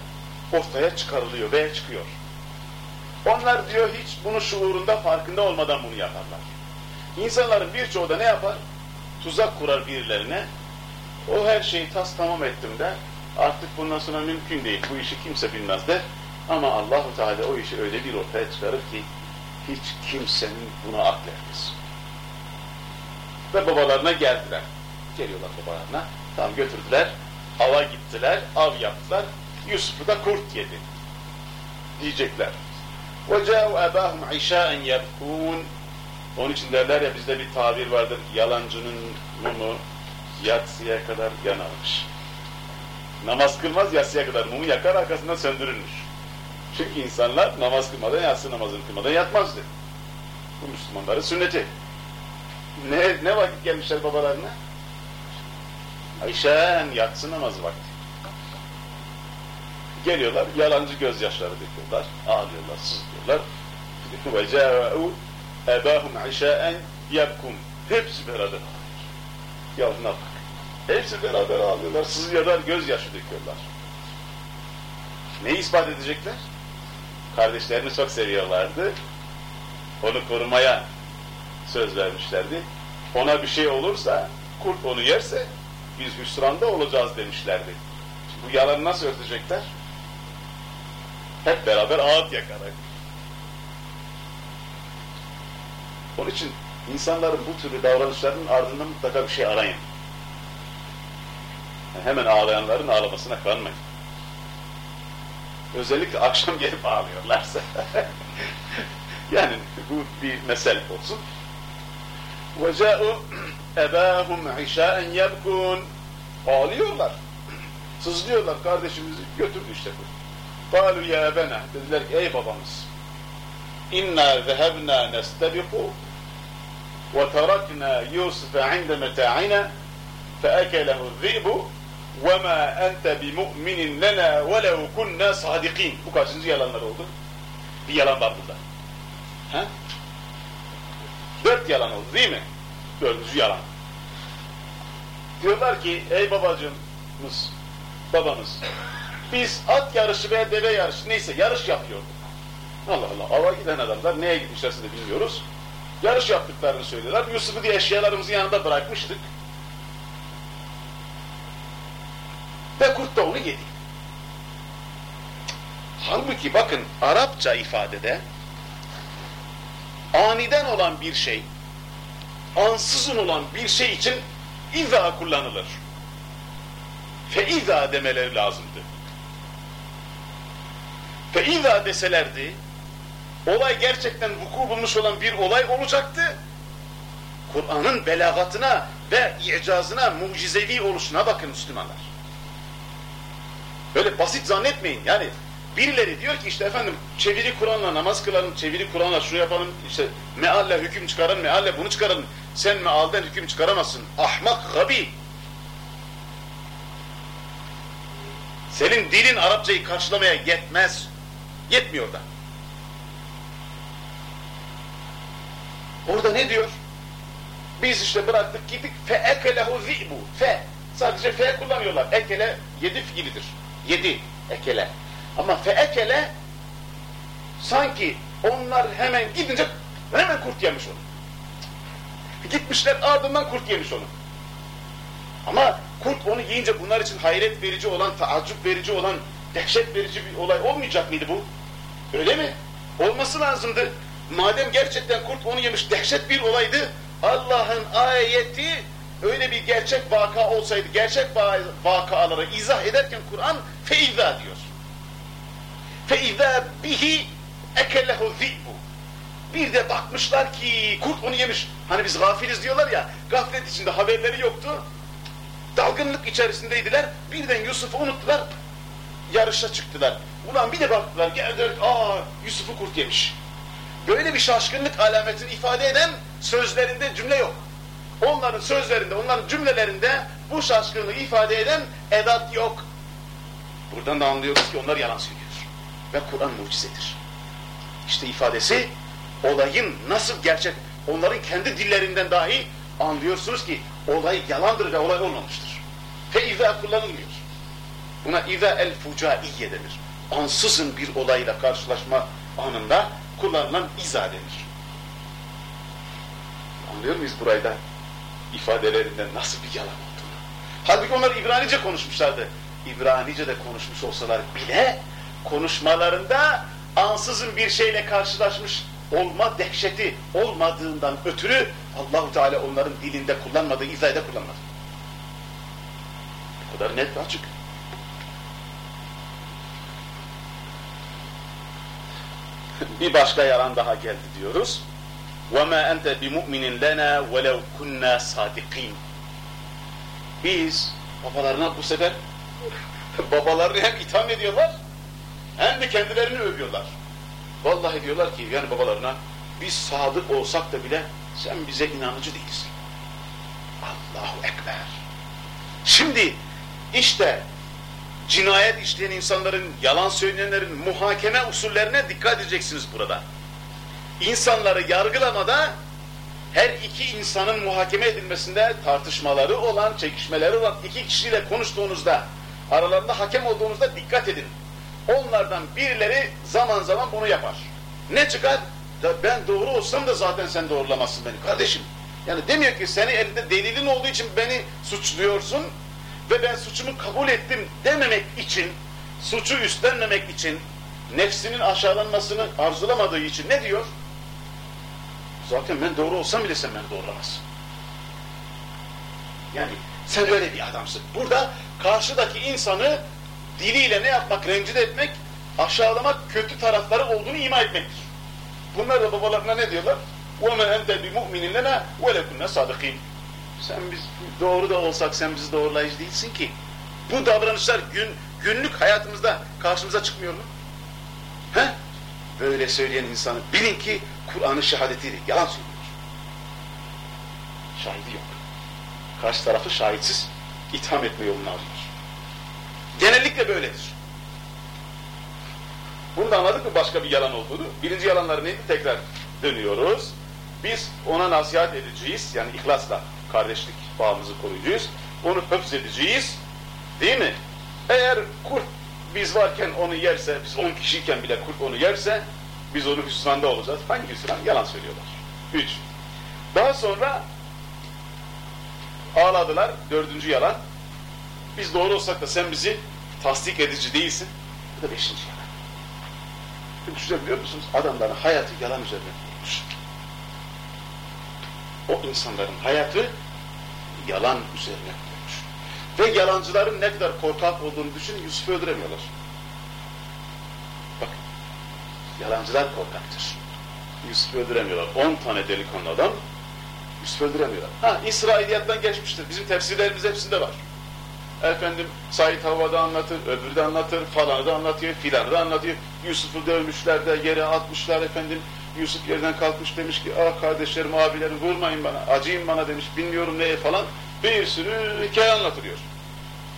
ortaya çıkarılıyor veya çıkıyor. Onlar diyor hiç bunu şuurunda farkında olmadan bunu yaparlar. İnsanların birçoğu da ne yapar? Tuzak kurar birilerine. O her şeyi tas tamam ettim der. Artık bundan sonra mümkün değil. Bu işi kimse bilmez der. Ama Allahu Teala o işi öyle bir ortaya çıkarır ki hiç kimsenin buna aklı ermez. Ve babalarına geldiler. Geliyorlar babalarına. Tam götürdüler. Ava gittiler. Av yaptılar. Yusuf'u da kurt yedi. Diyecekler. وَجَاءُوا أَبَاهُمْ عِشَاءً يَبْكُونَ Onun için derler ya bizde bir tabir vardır. Yalancının mumu yatsıya kadar yanarmış. Namaz kılmaz yatsıya kadar mumu yakar arkasından söndürülmüş. Çünkü insanlar namaz kılmadan yatsı namazını kılmadan yatmazdı. Bu Müslümanların sünneti. Ne, ne vakit gelmişler babalarına? Ayşen yatsı namazı vakti. Geliyorlar, yalancı gözyaşları döküyorlar, ağlıyorlar, sızlıyorlar. Ve câ'u ebâhum aşâen yebkum. Hepsi beraber. Yalına bak. Hepsi beraber ağlıyorlar, sızlıyorlar, gözyaşı döküyorlar. Neyi ispat edecekler? Kardeşlerini çok seviyorlardı. Onu korumaya söz vermişlerdi. Ona bir şey olursa, kurt onu yerse biz hüsranda olacağız demişlerdi. Şimdi bu yalanı nasıl örtecekler? Hep beraber ağıt yakarak. Onun için insanların bu türlü davranışlarının ardından mutlaka bir şey arayın. Yani hemen ağlayanların ağlamasına kanmayın. Özellikle akşam gelip ağlıyorlarsa. yani bu bir mesel olsun. وَجَاءُوا اَبَاهُمْ عِشَاءً يَبْكُونَ Ağlıyorlar. Sızlıyorlar kardeşimizi götürdü işte bu. قالوا ya ebena dediler ki ey babamız inna zehebna nestebiku ve terakna Yusuf'a inde meta'ina feekelehu ente bimu'minin lena ve lev kunna sadikin. Bu kaçıncı yalanlar oldu? Bir yalan var burada. Ha? Dört yalan oldu değil mi? Dördüncü yalan. Diyorlar ki ey babacığımız, babamız biz at yarışı veya deve yarışı neyse yarış yapıyorduk. Allah Allah ava giden adamlar neye gitmişlerse de bilmiyoruz. Yarış yaptıklarını söylüyorlar. Yusuf'u diye eşyalarımızı yanında bırakmıştık. Ve kurt da onu yedi. Halbuki bakın Arapça ifadede aniden olan bir şey, ansızın olan bir şey için iza kullanılır. Fe iza demeleri lazımdı. Fe deselerdi, olay gerçekten vuku bulmuş olan bir olay olacaktı. Kur'an'ın belagatına ve icazına, mucizevi oluşuna bakın Müslümanlar. Böyle basit zannetmeyin. Yani birileri diyor ki işte efendim çeviri Kur'an'la namaz kılalım, çeviri Kur'an'la şunu yapalım, işte mealle hüküm çıkarın, mealle bunu çıkarın. Sen mealden hüküm çıkaramazsın. Ahmak, gabi. Senin dilin Arapçayı karşılamaya yetmez. Yetmiyor da. Orada ne diyor? Biz işte bıraktık gittik fe ekelehu zi'bu. Fe. Sadece fe kullanıyorlar. Ekele yedi fiilidir. Yedi ekele. Ama fe ekele sanki onlar hemen gidince hemen kurt yemiş onu. Gitmişler ardından kurt yemiş onu. Ama kurt onu yiyince bunlar için hayret verici olan, taaccüp verici olan, dehşet verici bir olay olmayacak mıydı bu? Öyle mi? Olması lazımdı. Madem gerçekten kurt onu yemiş dehşet bir olaydı, Allah'ın ayeti öyle bir gerçek vaka olsaydı, gerçek vakaları izah ederken Kur'an feiza diyor. Feiza bihi ekelehu zi'bu. Bir de bakmışlar ki kurt onu yemiş. Hani biz gafiliz diyorlar ya, gaflet içinde haberleri yoktu. Dalgınlık içerisindeydiler. Birden Yusuf'u unuttular. Yarışa çıktılar. Ulan bir de baktılar, geldiler, aa Yusuf'u kurt yemiş. Böyle bir şaşkınlık alametini ifade eden sözlerinde cümle yok. Onların sözlerinde, onların cümlelerinde bu şaşkınlığı ifade eden edat yok. Buradan da anlıyoruz ki onlar yalan söylüyor. Ve Kur'an mucizedir. İşte ifadesi olayın nasıl gerçek, onların kendi dillerinden dahi anlıyorsunuz ki olay yalandır ve olay olmamıştır. Fe kullanılmıyor. Buna iza el fucaiye denir. Ansızın bir olayla karşılaşma anında kullanılan iza denir. Anlıyor muyuz burayda ifadelerinden nasıl bir yalan olduğunu? Halbuki onlar İbranice konuşmuşlardı. İbranice de konuşmuş olsalar bile konuşmalarında ansızın bir şeyle karşılaşmış olma dehşeti olmadığından ötürü Allahu Teala onların dilinde kullanmadığı izahı da kullanmadı. Bu kadar net ve açık. bir başka yalan daha geldi diyoruz. وَمَا أَنْتَ بِمُؤْمِنٍ لَنَا وَلَوْ كُنَّا صَادِقِينَ Biz babalarına bu sefer babalarını hem itham ediyorlar hem de kendilerini övüyorlar. Vallahi diyorlar ki yani babalarına biz sadık olsak da bile sen bize inanıcı değilsin. Allahu Ekber. Şimdi işte cinayet işleyen insanların, yalan söyleyenlerin muhakeme usullerine dikkat edeceksiniz burada. İnsanları yargılamada her iki insanın muhakeme edilmesinde tartışmaları olan, çekişmeleri olan iki kişiyle konuştuğunuzda, aralarında hakem olduğunuzda dikkat edin. Onlardan birileri zaman zaman bunu yapar. Ne çıkar? Ya ben doğru olsam da zaten sen doğrulamazsın beni kardeşim. Yani demiyor ki seni elinde delilin olduğu için beni suçluyorsun ve ben suçumu kabul ettim dememek için, suçu üstlenmemek için, nefsinin aşağılanmasını arzulamadığı için ne diyor? Zaten ben doğru olsam bile sen beni doğrulamazsın. Yani sen öyle bir adamsın. Burada karşıdaki insanı diliyle ne yapmak, rencide etmek, aşağılamak, kötü tarafları olduğunu ima etmektir. Bunlar da babalarına ne diyorlar? وَمَا اَنْتَ بِمُؤْمِنٍ لَنَا وَلَكُنَّ صَادِقِينَ Sen biz doğru da olsak sen bizi doğrulayıcı değilsin ki. Bu davranışlar gün, günlük hayatımızda karşımıza çıkmıyor mu? He? Böyle söyleyen insanı bilin ki Kur'an'ın şehadetiyle yalan söylüyor. Şahidi yok. Karşı tarafı şahitsiz itham etme yolunu arıyor. Genellikle böyledir. Bunu da anladık mı başka bir yalan olduğunu? Birinci yalanları neydi? Tekrar dönüyoruz. Biz ona nasihat edeceğiz. Yani ihlasla kardeşlik bağımızı koruyacağız. Onu hıfz edeceğiz. Değil mi? Eğer kurt biz varken onu yerse, biz on kişiyken bile kurt onu yerse, biz onu hüsranda olacağız. Hangi hüsran? Yalan söylüyorlar. Üç. Daha sonra ağladılar. Dördüncü yalan. Biz doğru olsak da sen bizi tasdik edici değilsin. Bu da beşinci yalan. Düşünebiliyor musunuz? Adamların hayatı yalan üzerine kurulmuş. O insanların hayatı yalan üzerine kurulmuş. Ve yalancıların ne kadar korkak olduğunu düşünün, Yusuf'u öldüremiyorlar. Bak, yalancılar korkaktır. Yusuf'u öldüremiyorlar. On tane delikanlı adam Yusuf'u öldüremiyorlar. Ha, İsrailiyattan geçmiştir. Bizim tefsirlerimiz hepsinde var. Efendim Said Havva'da anlatır, öbürü de anlatır, falanı da anlatıyor, filanı da anlatıyor. Yusuf'u dövmüşler de yere atmışlar efendim. Yusuf yerden kalkmış demiş ki ah kardeşlerim, abilerim vurmayın bana, acıyın bana demiş, bilmiyorum neye falan. Bir sürü hikaye anlatılıyor.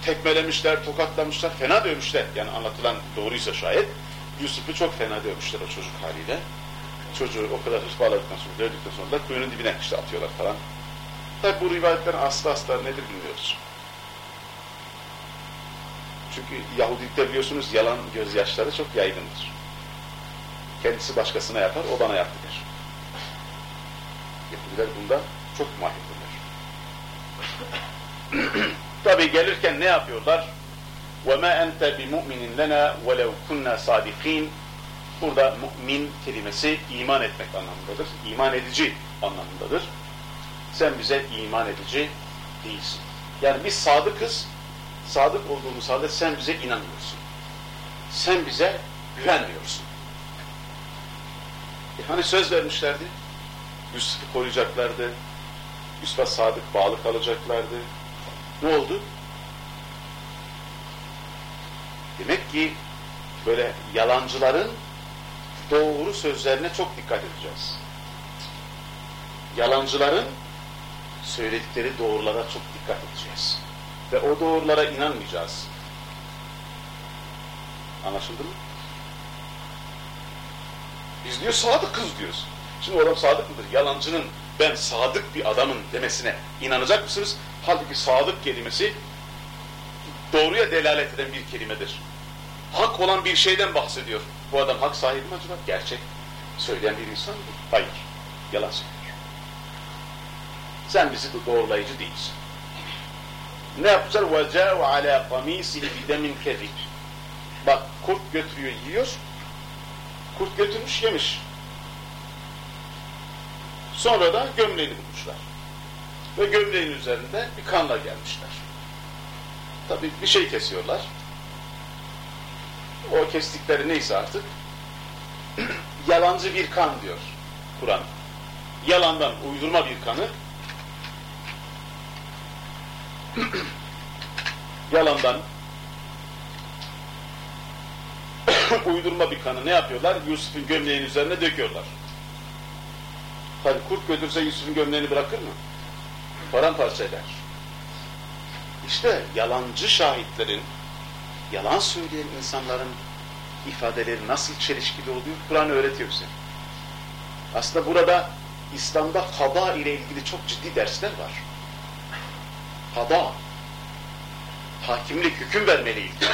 Tekmelemişler, tokatlamışlar, fena dövmüşler. Yani anlatılan doğruysa şayet. Yusuf'u çok fena dövmüşler o çocuk haliyle. Çocuğu o kadar hırpaladıktan sonra, dövdükten sonra da kuyunun dibine işte atıyorlar falan. Tabi bu rivayetlerin aslı aslar nedir bilmiyoruz. Çünkü Yahudilikte biliyorsunuz yalan gözyaşları çok yaygındır. Kendisi başkasına yapar, o bana yaptı der. Yahudiler bunda çok mahirdirler. Tabi gelirken ne yapıyorlar? وَمَا أَنْتَ بِمُؤْمِنٍ لَنَا وَلَوْ كُنَّا صَادِقِينَ Burada mümin kelimesi iman etmek anlamındadır. İman edici anlamındadır. Sen bize iman edici değilsin. Yani biz sadıkız, sadık olduğumuz halde sen bize inanmıyorsun. Sen bize güvenmiyorsun. E hani söz vermişlerdi? Yusuf'u koruyacaklardı. Yusuf'a sadık, bağlı kalacaklardı. Ne oldu? Demek ki böyle yalancıların doğru sözlerine çok dikkat edeceğiz. Yalancıların söyledikleri doğrulara çok dikkat edeceğiz. Ve o doğrulara inanmayacağız. Anlaşıldı mı? Biz diyor sadık kız diyoruz. Şimdi o adam sadık mıdır? Yalancının ben sadık bir adamın demesine inanacak mısınız? Halbuki sadık kelimesi doğruya delalet eden bir kelimedir. hak olan bir şeyden bahsediyor. Bu adam hak sahibi mi acaba? Gerçek söyleyen bir insan mı? Hayır. Yalan söylüyor. Sen bizi doğrulayıcı değilsin. Ne yapacak? وَجَاءُ عَلَى قَمِيسِهِ بِدَمٍ كَذِبٍ Bak kurt götürüyor, yiyor. Kurt götürmüş, yemiş. Sonra da gömleğini bulmuşlar. Ve gömleğin üzerinde bir kanla gelmişler. Tabi bir şey kesiyorlar. O kestikleri neyse artık yalancı bir kan diyor Kur'an. Yalandan uydurma bir kanı yalandan uydurma bir kanı ne yapıyorlar? Yusuf'un gömleğinin üzerine döküyorlar. Tabi kurt götürse Yusuf'un gömleğini bırakır mı? Paramparça eder. İşte yalancı şahitlerin, yalan söyleyen insanların ifadeleri nasıl çelişkili oluyor? Kur'an öğretiyor bize. Aslında burada İslam'da kada ile ilgili çok ciddi dersler var. Kada. Hakimlik, hüküm vermeyle ilgili.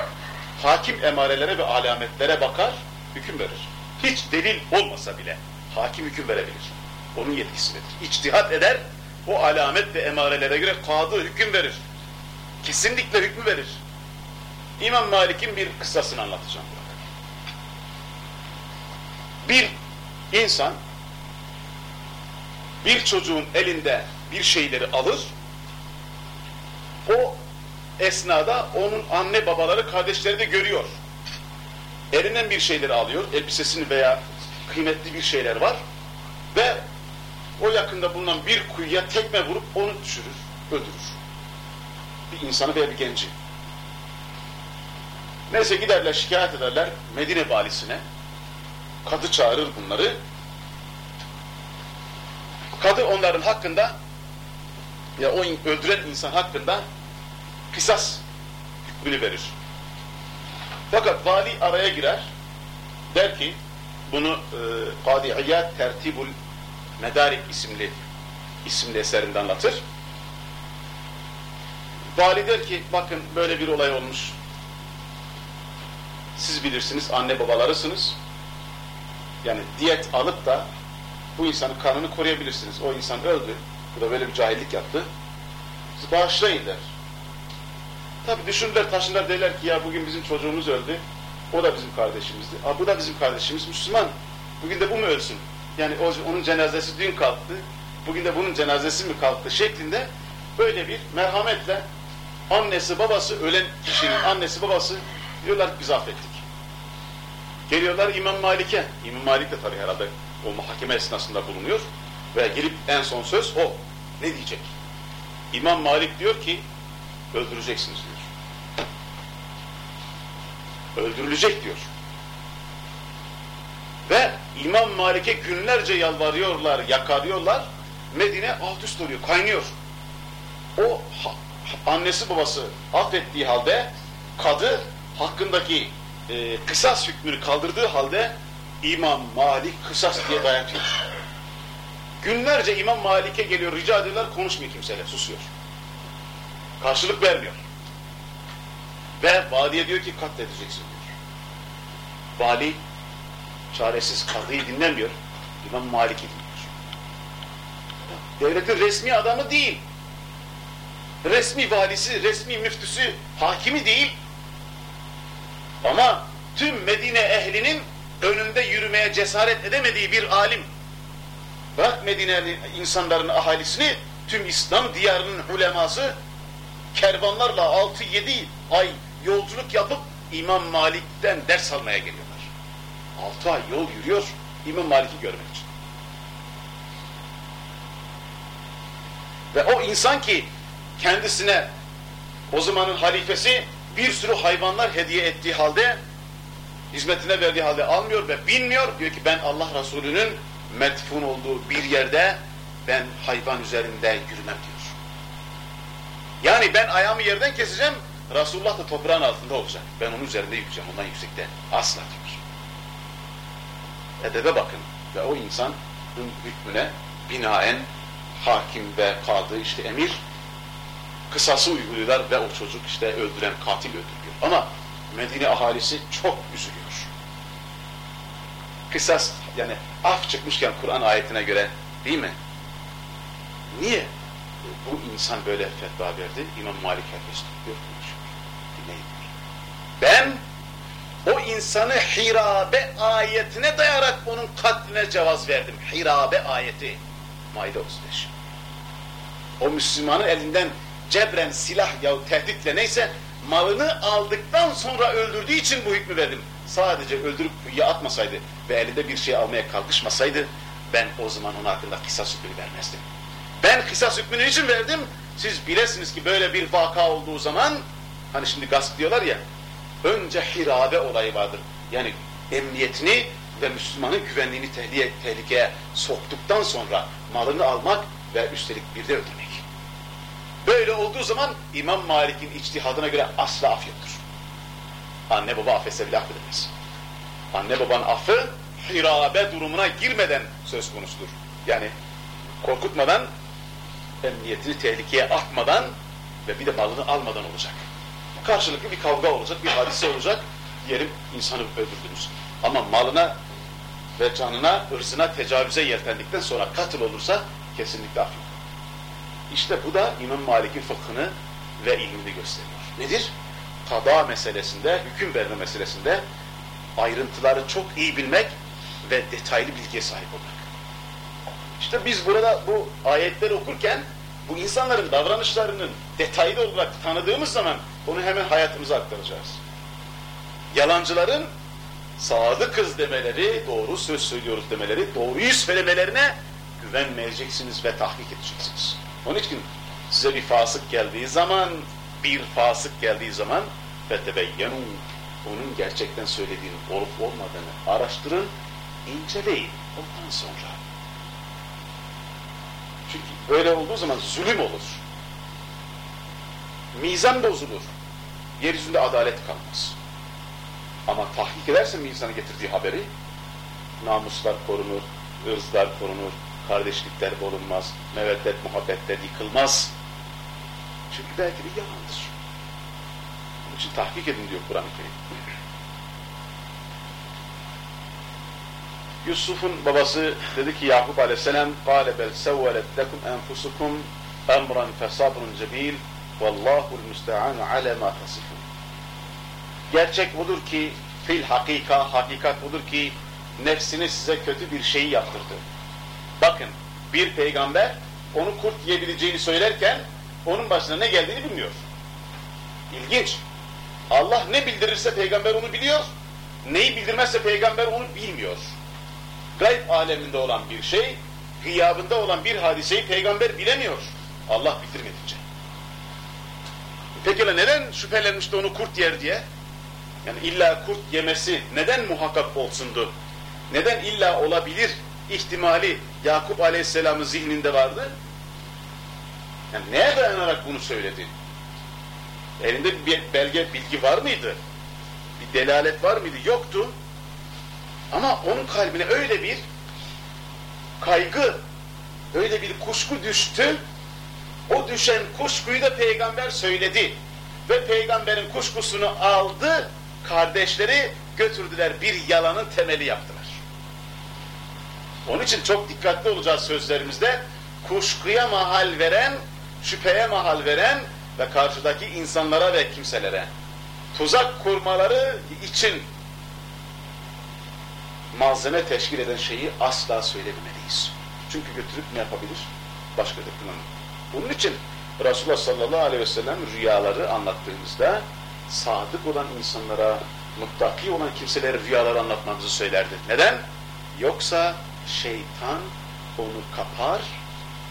Hakim emarelere ve alametlere bakar, hüküm verir. Hiç delil olmasa bile hakim hüküm verebilir. Onun yetkisindedir. İçtihat eder, o alamet ve emarelere göre kadı hüküm verir. Kesinlikle hükmü verir. İmam Malik'in bir kıssasını anlatacağım. Bir insan bir çocuğun elinde bir şeyleri alır, o esnada onun anne babaları kardeşleri de görüyor. Elinden bir şeyleri alıyor, elbisesini veya kıymetli bir şeyler var ve o yakında bulunan bir kuyuya tekme vurup onu düşürür, öldürür. Bir insanı veya bir genci. Neyse giderler şikayet ederler Medine valisine. Kadı çağırır bunları. Kadı onların hakkında ya o öldüren insan hakkında kısas hükmünü verir. Fakat vali araya girer. Der ki bunu e, Tertibul Medarik isimli isimli eserinde anlatır. Vali der ki bakın böyle bir olay olmuş. Siz bilirsiniz anne babalarısınız. Yani diyet alıp da bu insanın kanını koruyabilirsiniz. O insan öldü. Bu da böyle bir cahillik yaptı. Siz bağışlayın der. Tabi düşündüler taşınlar derler ki ya bugün bizim çocuğumuz öldü. O da bizim kardeşimizdi. Aa, bu da bizim kardeşimiz Müslüman. Bugün de bu mu ölsün? Yani onun cenazesi dün kalktı. Bugün de bunun cenazesi mi kalktı şeklinde böyle bir merhametle annesi babası ölen kişinin annesi babası diyorlar ki biz affettik. Geliyorlar İmam Malik'e. İmam Malik de tabii herhalde o muhakeme esnasında bulunuyor. Ve gelip en son söz o. Ne diyecek? İmam Malik diyor ki öldüreceksiniz diyor. Öldürülecek diyor. Ve İmam Malik'e günlerce yalvarıyorlar, yakarıyorlar. Medine alt üst oluyor, kaynıyor. O annesi babası affettiği halde kadı hakkındaki e, kısas hükmünü kaldırdığı halde İmam Malik kısas diye dayatıyor. Günlerce İmam Malik'e geliyor, rica ediyorlar, konuşmuyor kimseyle, susuyor. Karşılık vermiyor. Ve valiye diyor ki katledeceksin diyor. Vali çaresiz kadıyı dinlemiyor. İmam Malik'i dinliyor. Devletin resmi adamı değil. Resmi valisi, resmi müftüsü, hakimi değil. Ama tüm Medine ehlinin önünde yürümeye cesaret edemediği bir alim. Bırak Medine'nin insanların ahalisini, tüm İslam diyarının uleması kervanlarla 6-7 ay yolculuk yapıp İmam Malik'ten ders almaya geliyorlar. 6 ay yol yürüyor İmam Malik'i görmek için. Ve o insan ki kendisine o zamanın halifesi bir sürü hayvanlar hediye ettiği halde hizmetine verdiği halde almıyor ve bilmiyor. Diyor ki ben Allah Resulü'nün metfun olduğu bir yerde ben hayvan üzerinde yürümem diyor. Yani ben ayağımı yerden keseceğim, Resulullah da toprağın altında olacak. Ben onun üzerinde yürüyeceğim, ondan yüksekte. Asla diyor. Edebe bakın. Ve o insanın hükmüne binaen hakim ve kadı, işte emir, kısası uyguluyorlar ve o çocuk işte öldüren katil öldürüyor. Ama Medine ahalisi çok üzülüyor. Kısas yani af çıkmışken Kur'an ayetine göre değil mi? Niye bu insan böyle fetva verdi? İmam Malik herkes tutuyor konuşuyor. Dinleyin. Ben o insanı hirabe ayetine dayarak onun katline cevaz verdim. Hirabe ayeti. Maide 35. O Müslümanın elinden cebren silah yahut tehditle neyse malını aldıktan sonra öldürdüğü için bu hükmü verdim. Sadece öldürüp kuyuya atmasaydı ve elinde bir şey almaya kalkışmasaydı ben o zaman ona hakkında kısas hükmünü vermezdim. Ben kısas hükmünü için verdim. Siz bilesiniz ki böyle bir vaka olduğu zaman hani şimdi gasp diyorlar ya önce hirabe olayı vardır. Yani emniyetini ve Müslümanın güvenliğini tehlikeye, tehlikeye soktuktan sonra malını almak ve üstelik bir de ödemek. Böyle olduğu zaman İmam Malik'in içtihadına göre asla af yoktur. Anne baba affetse bile affedilmez. Anne babanın affı hirabe durumuna girmeden söz konusudur. Yani korkutmadan, emniyetini tehlikeye atmadan ve bir de malını almadan olacak. Karşılıklı bir kavga olacak, bir hadise olacak. Diyelim insanı öldürdünüz. Ama malına ve canına, ırzına tecavüze yeltendikten sonra katıl olursa kesinlikle af yok. İşte bu da İmam Malik'in fıkhını ve ilmini gösteriyor. Nedir? Kada meselesinde, hüküm verme meselesinde ayrıntıları çok iyi bilmek ve detaylı bilgiye sahip olmak. İşte biz burada bu ayetleri okurken bu insanların davranışlarının detaylı olarak tanıdığımız zaman onu hemen hayatımıza aktaracağız. Yalancıların sadık kız demeleri, doğru söz söylüyoruz demeleri, doğruyu söylemelerine güvenmeyeceksiniz ve tahkik edeceksiniz. Onun için size bir fasık geldiği zaman, bir fasık geldiği zaman فَتَبَيَّنُوا onun gerçekten söylediğinin olup olmadığını araştırın, inceleyin. Ondan sonra. Çünkü böyle olduğu zaman zulüm olur. Mizan bozulur. Yeryüzünde adalet kalmaz. Ama tahkik ederse mizanı getirdiği haberi, namuslar korunur, ırzlar korunur, kardeşlikler bulunmaz, meveddet, muhabbetler yıkılmaz. Çünkü belki de yalandır. Onun için tahkik edin diyor Kur'an-ı Kerim. Yusuf'un babası dedi ki Yakup aleyhisselam قَالَ بَلْ سَوَّلَتْ لَكُمْ أَنْفُسُكُمْ اَمْرًا فَصَبْرٌ جَمِيلٌ وَاللّٰهُ الْمُسْتَعَانُ عَلَى مَا تَصِفُونَ Gerçek budur ki, fil hakika, hakikat budur ki nefsini size kötü bir şeyi yaptırdı. Bakın, bir peygamber onu kurt yiyebileceğini söylerken onun başına ne geldiğini bilmiyor. İlginç. Allah ne bildirirse peygamber onu biliyor, neyi bildirmezse peygamber onu bilmiyor. Gayb aleminde olan bir şey, gıyabında olan bir hadiseyi peygamber bilemiyor. Allah bildirmedince. Peki neden şüphelenmişti onu kurt yer diye? Yani illa kurt yemesi neden muhakkak olsundu? Neden illa olabilir ihtimali Yakup Aleyhisselam'ın zihninde vardı? Yani neye dayanarak bunu söyledi? Elinde bir belge, bilgi var mıydı? Bir delalet var mıydı? Yoktu. Ama onun kalbine öyle bir kaygı, öyle bir kuşku düştü. O düşen kuşkuyu da peygamber söyledi. Ve peygamberin kuşkusunu aldı, kardeşleri götürdüler bir yalanın temeli yaptılar. Onun için çok dikkatli olacağız sözlerimizde. Kuşkuya mahal veren, şüpheye mahal veren ve karşıdaki insanlara ve kimselere tuzak kurmaları için malzeme teşkil eden şeyi asla söylememeliyiz. Çünkü götürüp ne yapabilir? Başka da kınanır. Bunun için Resulullah sallallahu aleyhi ve sellem rüyaları anlattığımızda sadık olan insanlara, muttaki olan kimselere rüyaları anlatmamızı söylerdi. Neden? Yoksa şeytan onu kapar,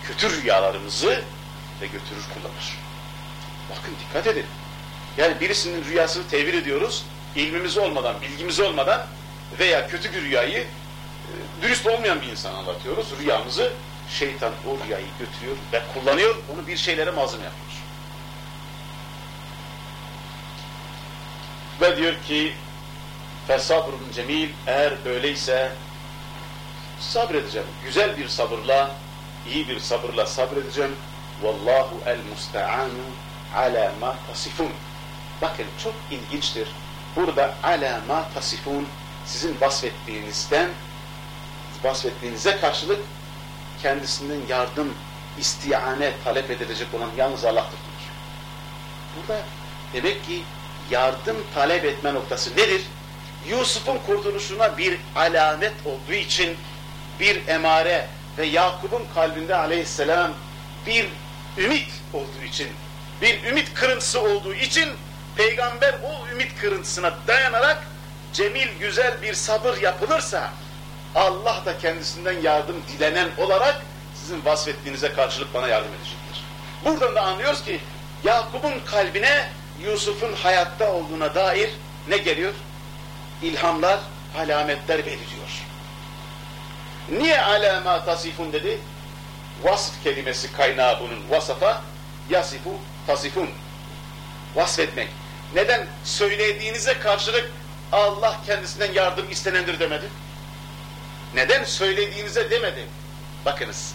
kötü rüyalarımızı ve götürür kullanır. Bakın dikkat edin. Yani birisinin rüyasını tevil ediyoruz, ilmimiz olmadan, bilgimiz olmadan veya kötü bir rüyayı e, dürüst olmayan bir insan anlatıyoruz. Rüyamızı şeytan o rüyayı götürüyor ve kullanıyor, onu bir şeylere malzeme yapıyor. Ve diyor ki fesabrun cemil eğer böyleyse sabredeceğim. Güzel bir sabırla, iyi bir sabırla sabredeceğim. Vallahu el musta'anu ala ma tasifun. Bakın çok ilginçtir. burada ala ma tasifun sizin vasfettiğinizden vasfettiğinize karşılık kendisinden yardım, istihane talep edilecek olan yalnız Allah'tır diyor. Burada demek ki yardım talep etme noktası nedir? Yusuf'un kurtuluşuna bir alamet olduğu için bir emare ve Yakup'un kalbinde aleyhisselam bir ümit olduğu için, bir ümit kırıntısı olduğu için peygamber o ümit kırıntısına dayanarak cemil güzel bir sabır yapılırsa Allah da kendisinden yardım dilenen olarak sizin vasfettiğinize karşılık bana yardım edecektir. Buradan da anlıyoruz ki Yakup'un kalbine Yusuf'un hayatta olduğuna dair ne geliyor? İlhamlar, alametler beliriyor. Niye alama tasifun dedi? Vasf kelimesi kaynağı bunun vasafa, yasifu, tasifun. Vasfetmek. Neden? Söylediğinize karşılık Allah kendisinden yardım istenendir demedi? Neden söylediğinize demedi? Bakınız,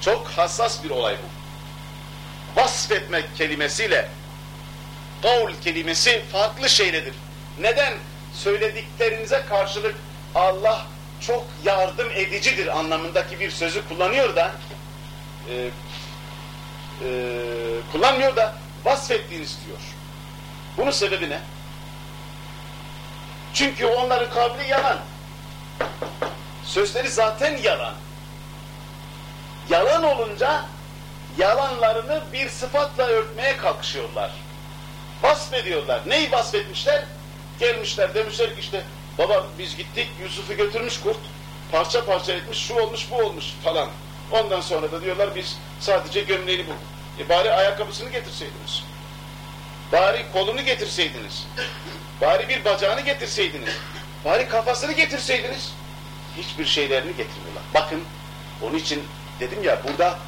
çok hassas bir olay bu. Vasfetmek kelimesiyle kavl kelimesi farklı şeylerdir. Neden? Söylediklerinize karşılık Allah çok yardım edicidir anlamındaki bir sözü kullanıyor da e, e, kullanmıyor da vasfettiğiniz diyor. Bunun sebebi ne? Çünkü onların kavli yalan. Sözleri zaten yalan. Yalan olunca yalanlarını bir sıfatla örtmeye kalkışıyorlar. Vasfediyorlar. Neyi vasfetmişler? Gelmişler demişler ki işte baba biz gittik Yusuf'u götürmüş kurt parça parça etmiş şu olmuş bu olmuş falan. Ondan sonra da diyorlar biz sadece gömleğini bulduk. E bari ayakkabısını getirseydiniz. Bari kolunu getirseydiniz. Bari bir bacağını getirseydiniz. Bari kafasını getirseydiniz. Hiçbir şeylerini getirmiyorlar. Bakın onun için dedim ya burada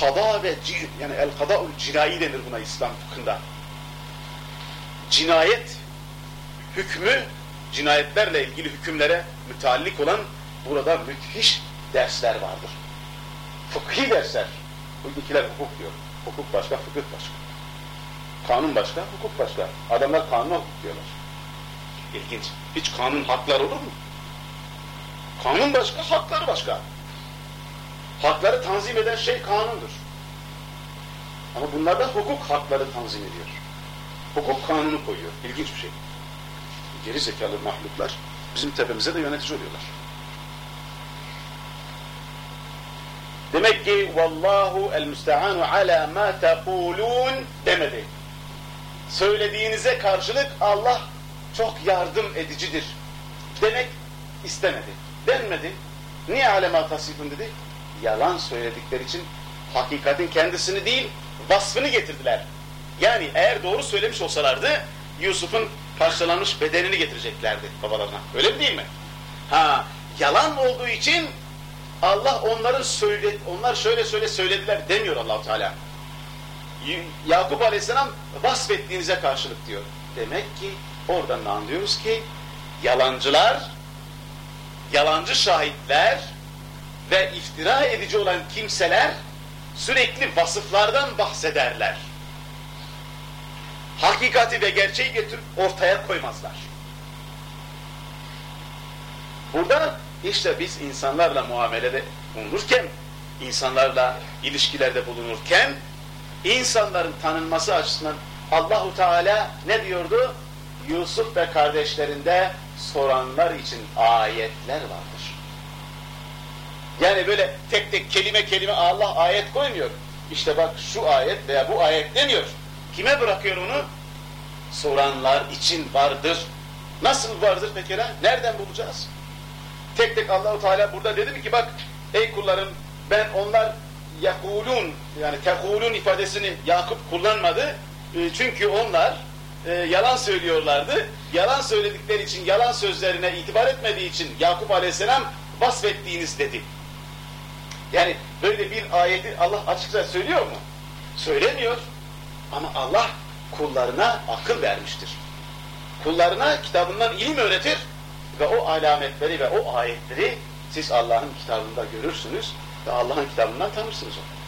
kada ve cin yani el kadaul cinai denir buna İslam fıkhında. Cinayet hükmü cinayetlerle ilgili hükümlere müteallik olan burada müthiş dersler vardır. Fıkhi dersler. Bu ikiler hukuk diyor. Hukuk başka, fıkıh başka. Kanun başka, hukuk başka. Adamlar kanuna hukuk diyorlar. İlginç. Hiç kanun haklar olur mu? Kanun başka, haklar başka. Hakları tanzim eden şey kanundur. Ama bunlarda hukuk hakları tanzim ediyor. Hukuk kanunu koyuyor. İlginç bir şey. Geri zekalı mahluklar bizim tepemize de yönetici oluyorlar. Demek ki vallahu el müsteanu ala ma tekulun demedi. Söylediğinize karşılık Allah çok yardım edicidir. Demek istemedi. Denmedi. Niye alema tasifun dedi? Yalan söyledikleri için hakikatin kendisini değil, vasfını getirdiler. Yani eğer doğru söylemiş olsalardı Yusuf'un parçalanmış bedenini getireceklerdi babalarına. Öyle mi değil mi? Ha, yalan olduğu için Allah onların söyle, onlar şöyle söyle söylediler demiyor allah Teala. Yakup Aleyhisselam vasfettiğinize karşılık diyor. Demek ki oradan da anlıyoruz ki yalancılar, yalancı şahitler ve iftira edici olan kimseler sürekli vasıflardan bahsederler. Hakikati ve gerçeği getirip ortaya koymazlar. Burada işte biz insanlarla muamelede bulunurken, insanlarla ilişkilerde bulunurken, insanların tanınması açısından Allahu Teala ne diyordu? Yusuf ve kardeşlerinde soranlar için ayetler vardır. Yani böyle tek tek kelime kelime Allah ayet koymuyor. İşte bak şu ayet veya bu ayet demiyor. Kime bırakıyor onu? Soranlar için vardır. Nasıl vardır pekala? Nereden bulacağız? Tek tek Allahu Teala burada dedi mi ki bak ey kullarım ben onlar yakulun yani tekulun ifadesini Yakup kullanmadı. E, çünkü onlar e, yalan söylüyorlardı. Yalan söyledikleri için yalan sözlerine itibar etmediği için Yakup Aleyhisselam vasfettiğiniz dedi. Yani böyle bir ayeti Allah açıkça söylüyor mu? Söylemiyor. Ama Allah kullarına akıl vermiştir. Kullarına kitabından ilim öğretir ve o alametleri ve o ayetleri siz Allah'ın kitabında görürsünüz ve Allah'ın kitabından tanırsınız onu.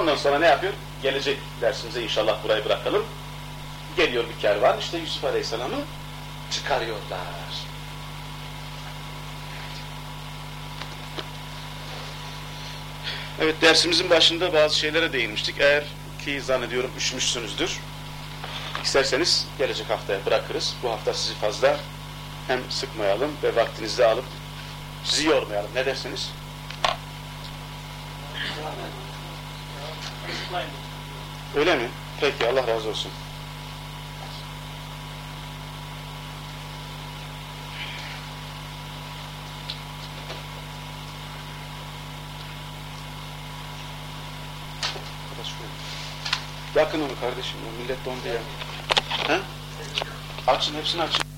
Ondan sonra ne yapıyor? Gelecek dersimize inşallah burayı bırakalım. Geliyor bir kervan işte Yusuf Aleyhisselam'ı çıkarıyorlar. Evet dersimizin başında bazı şeylere değinmiştik. Eğer ki zannediyorum üşümüşsünüzdür. İsterseniz gelecek haftaya bırakırız. Bu hafta sizi fazla hem sıkmayalım ve vaktinizi de alıp sizi yormayalım. Ne dersiniz? Öyle mi? Peki Allah razı olsun. Yakın onu kardeşim. Millet dondu ya. Ha? Açın hepsini açın.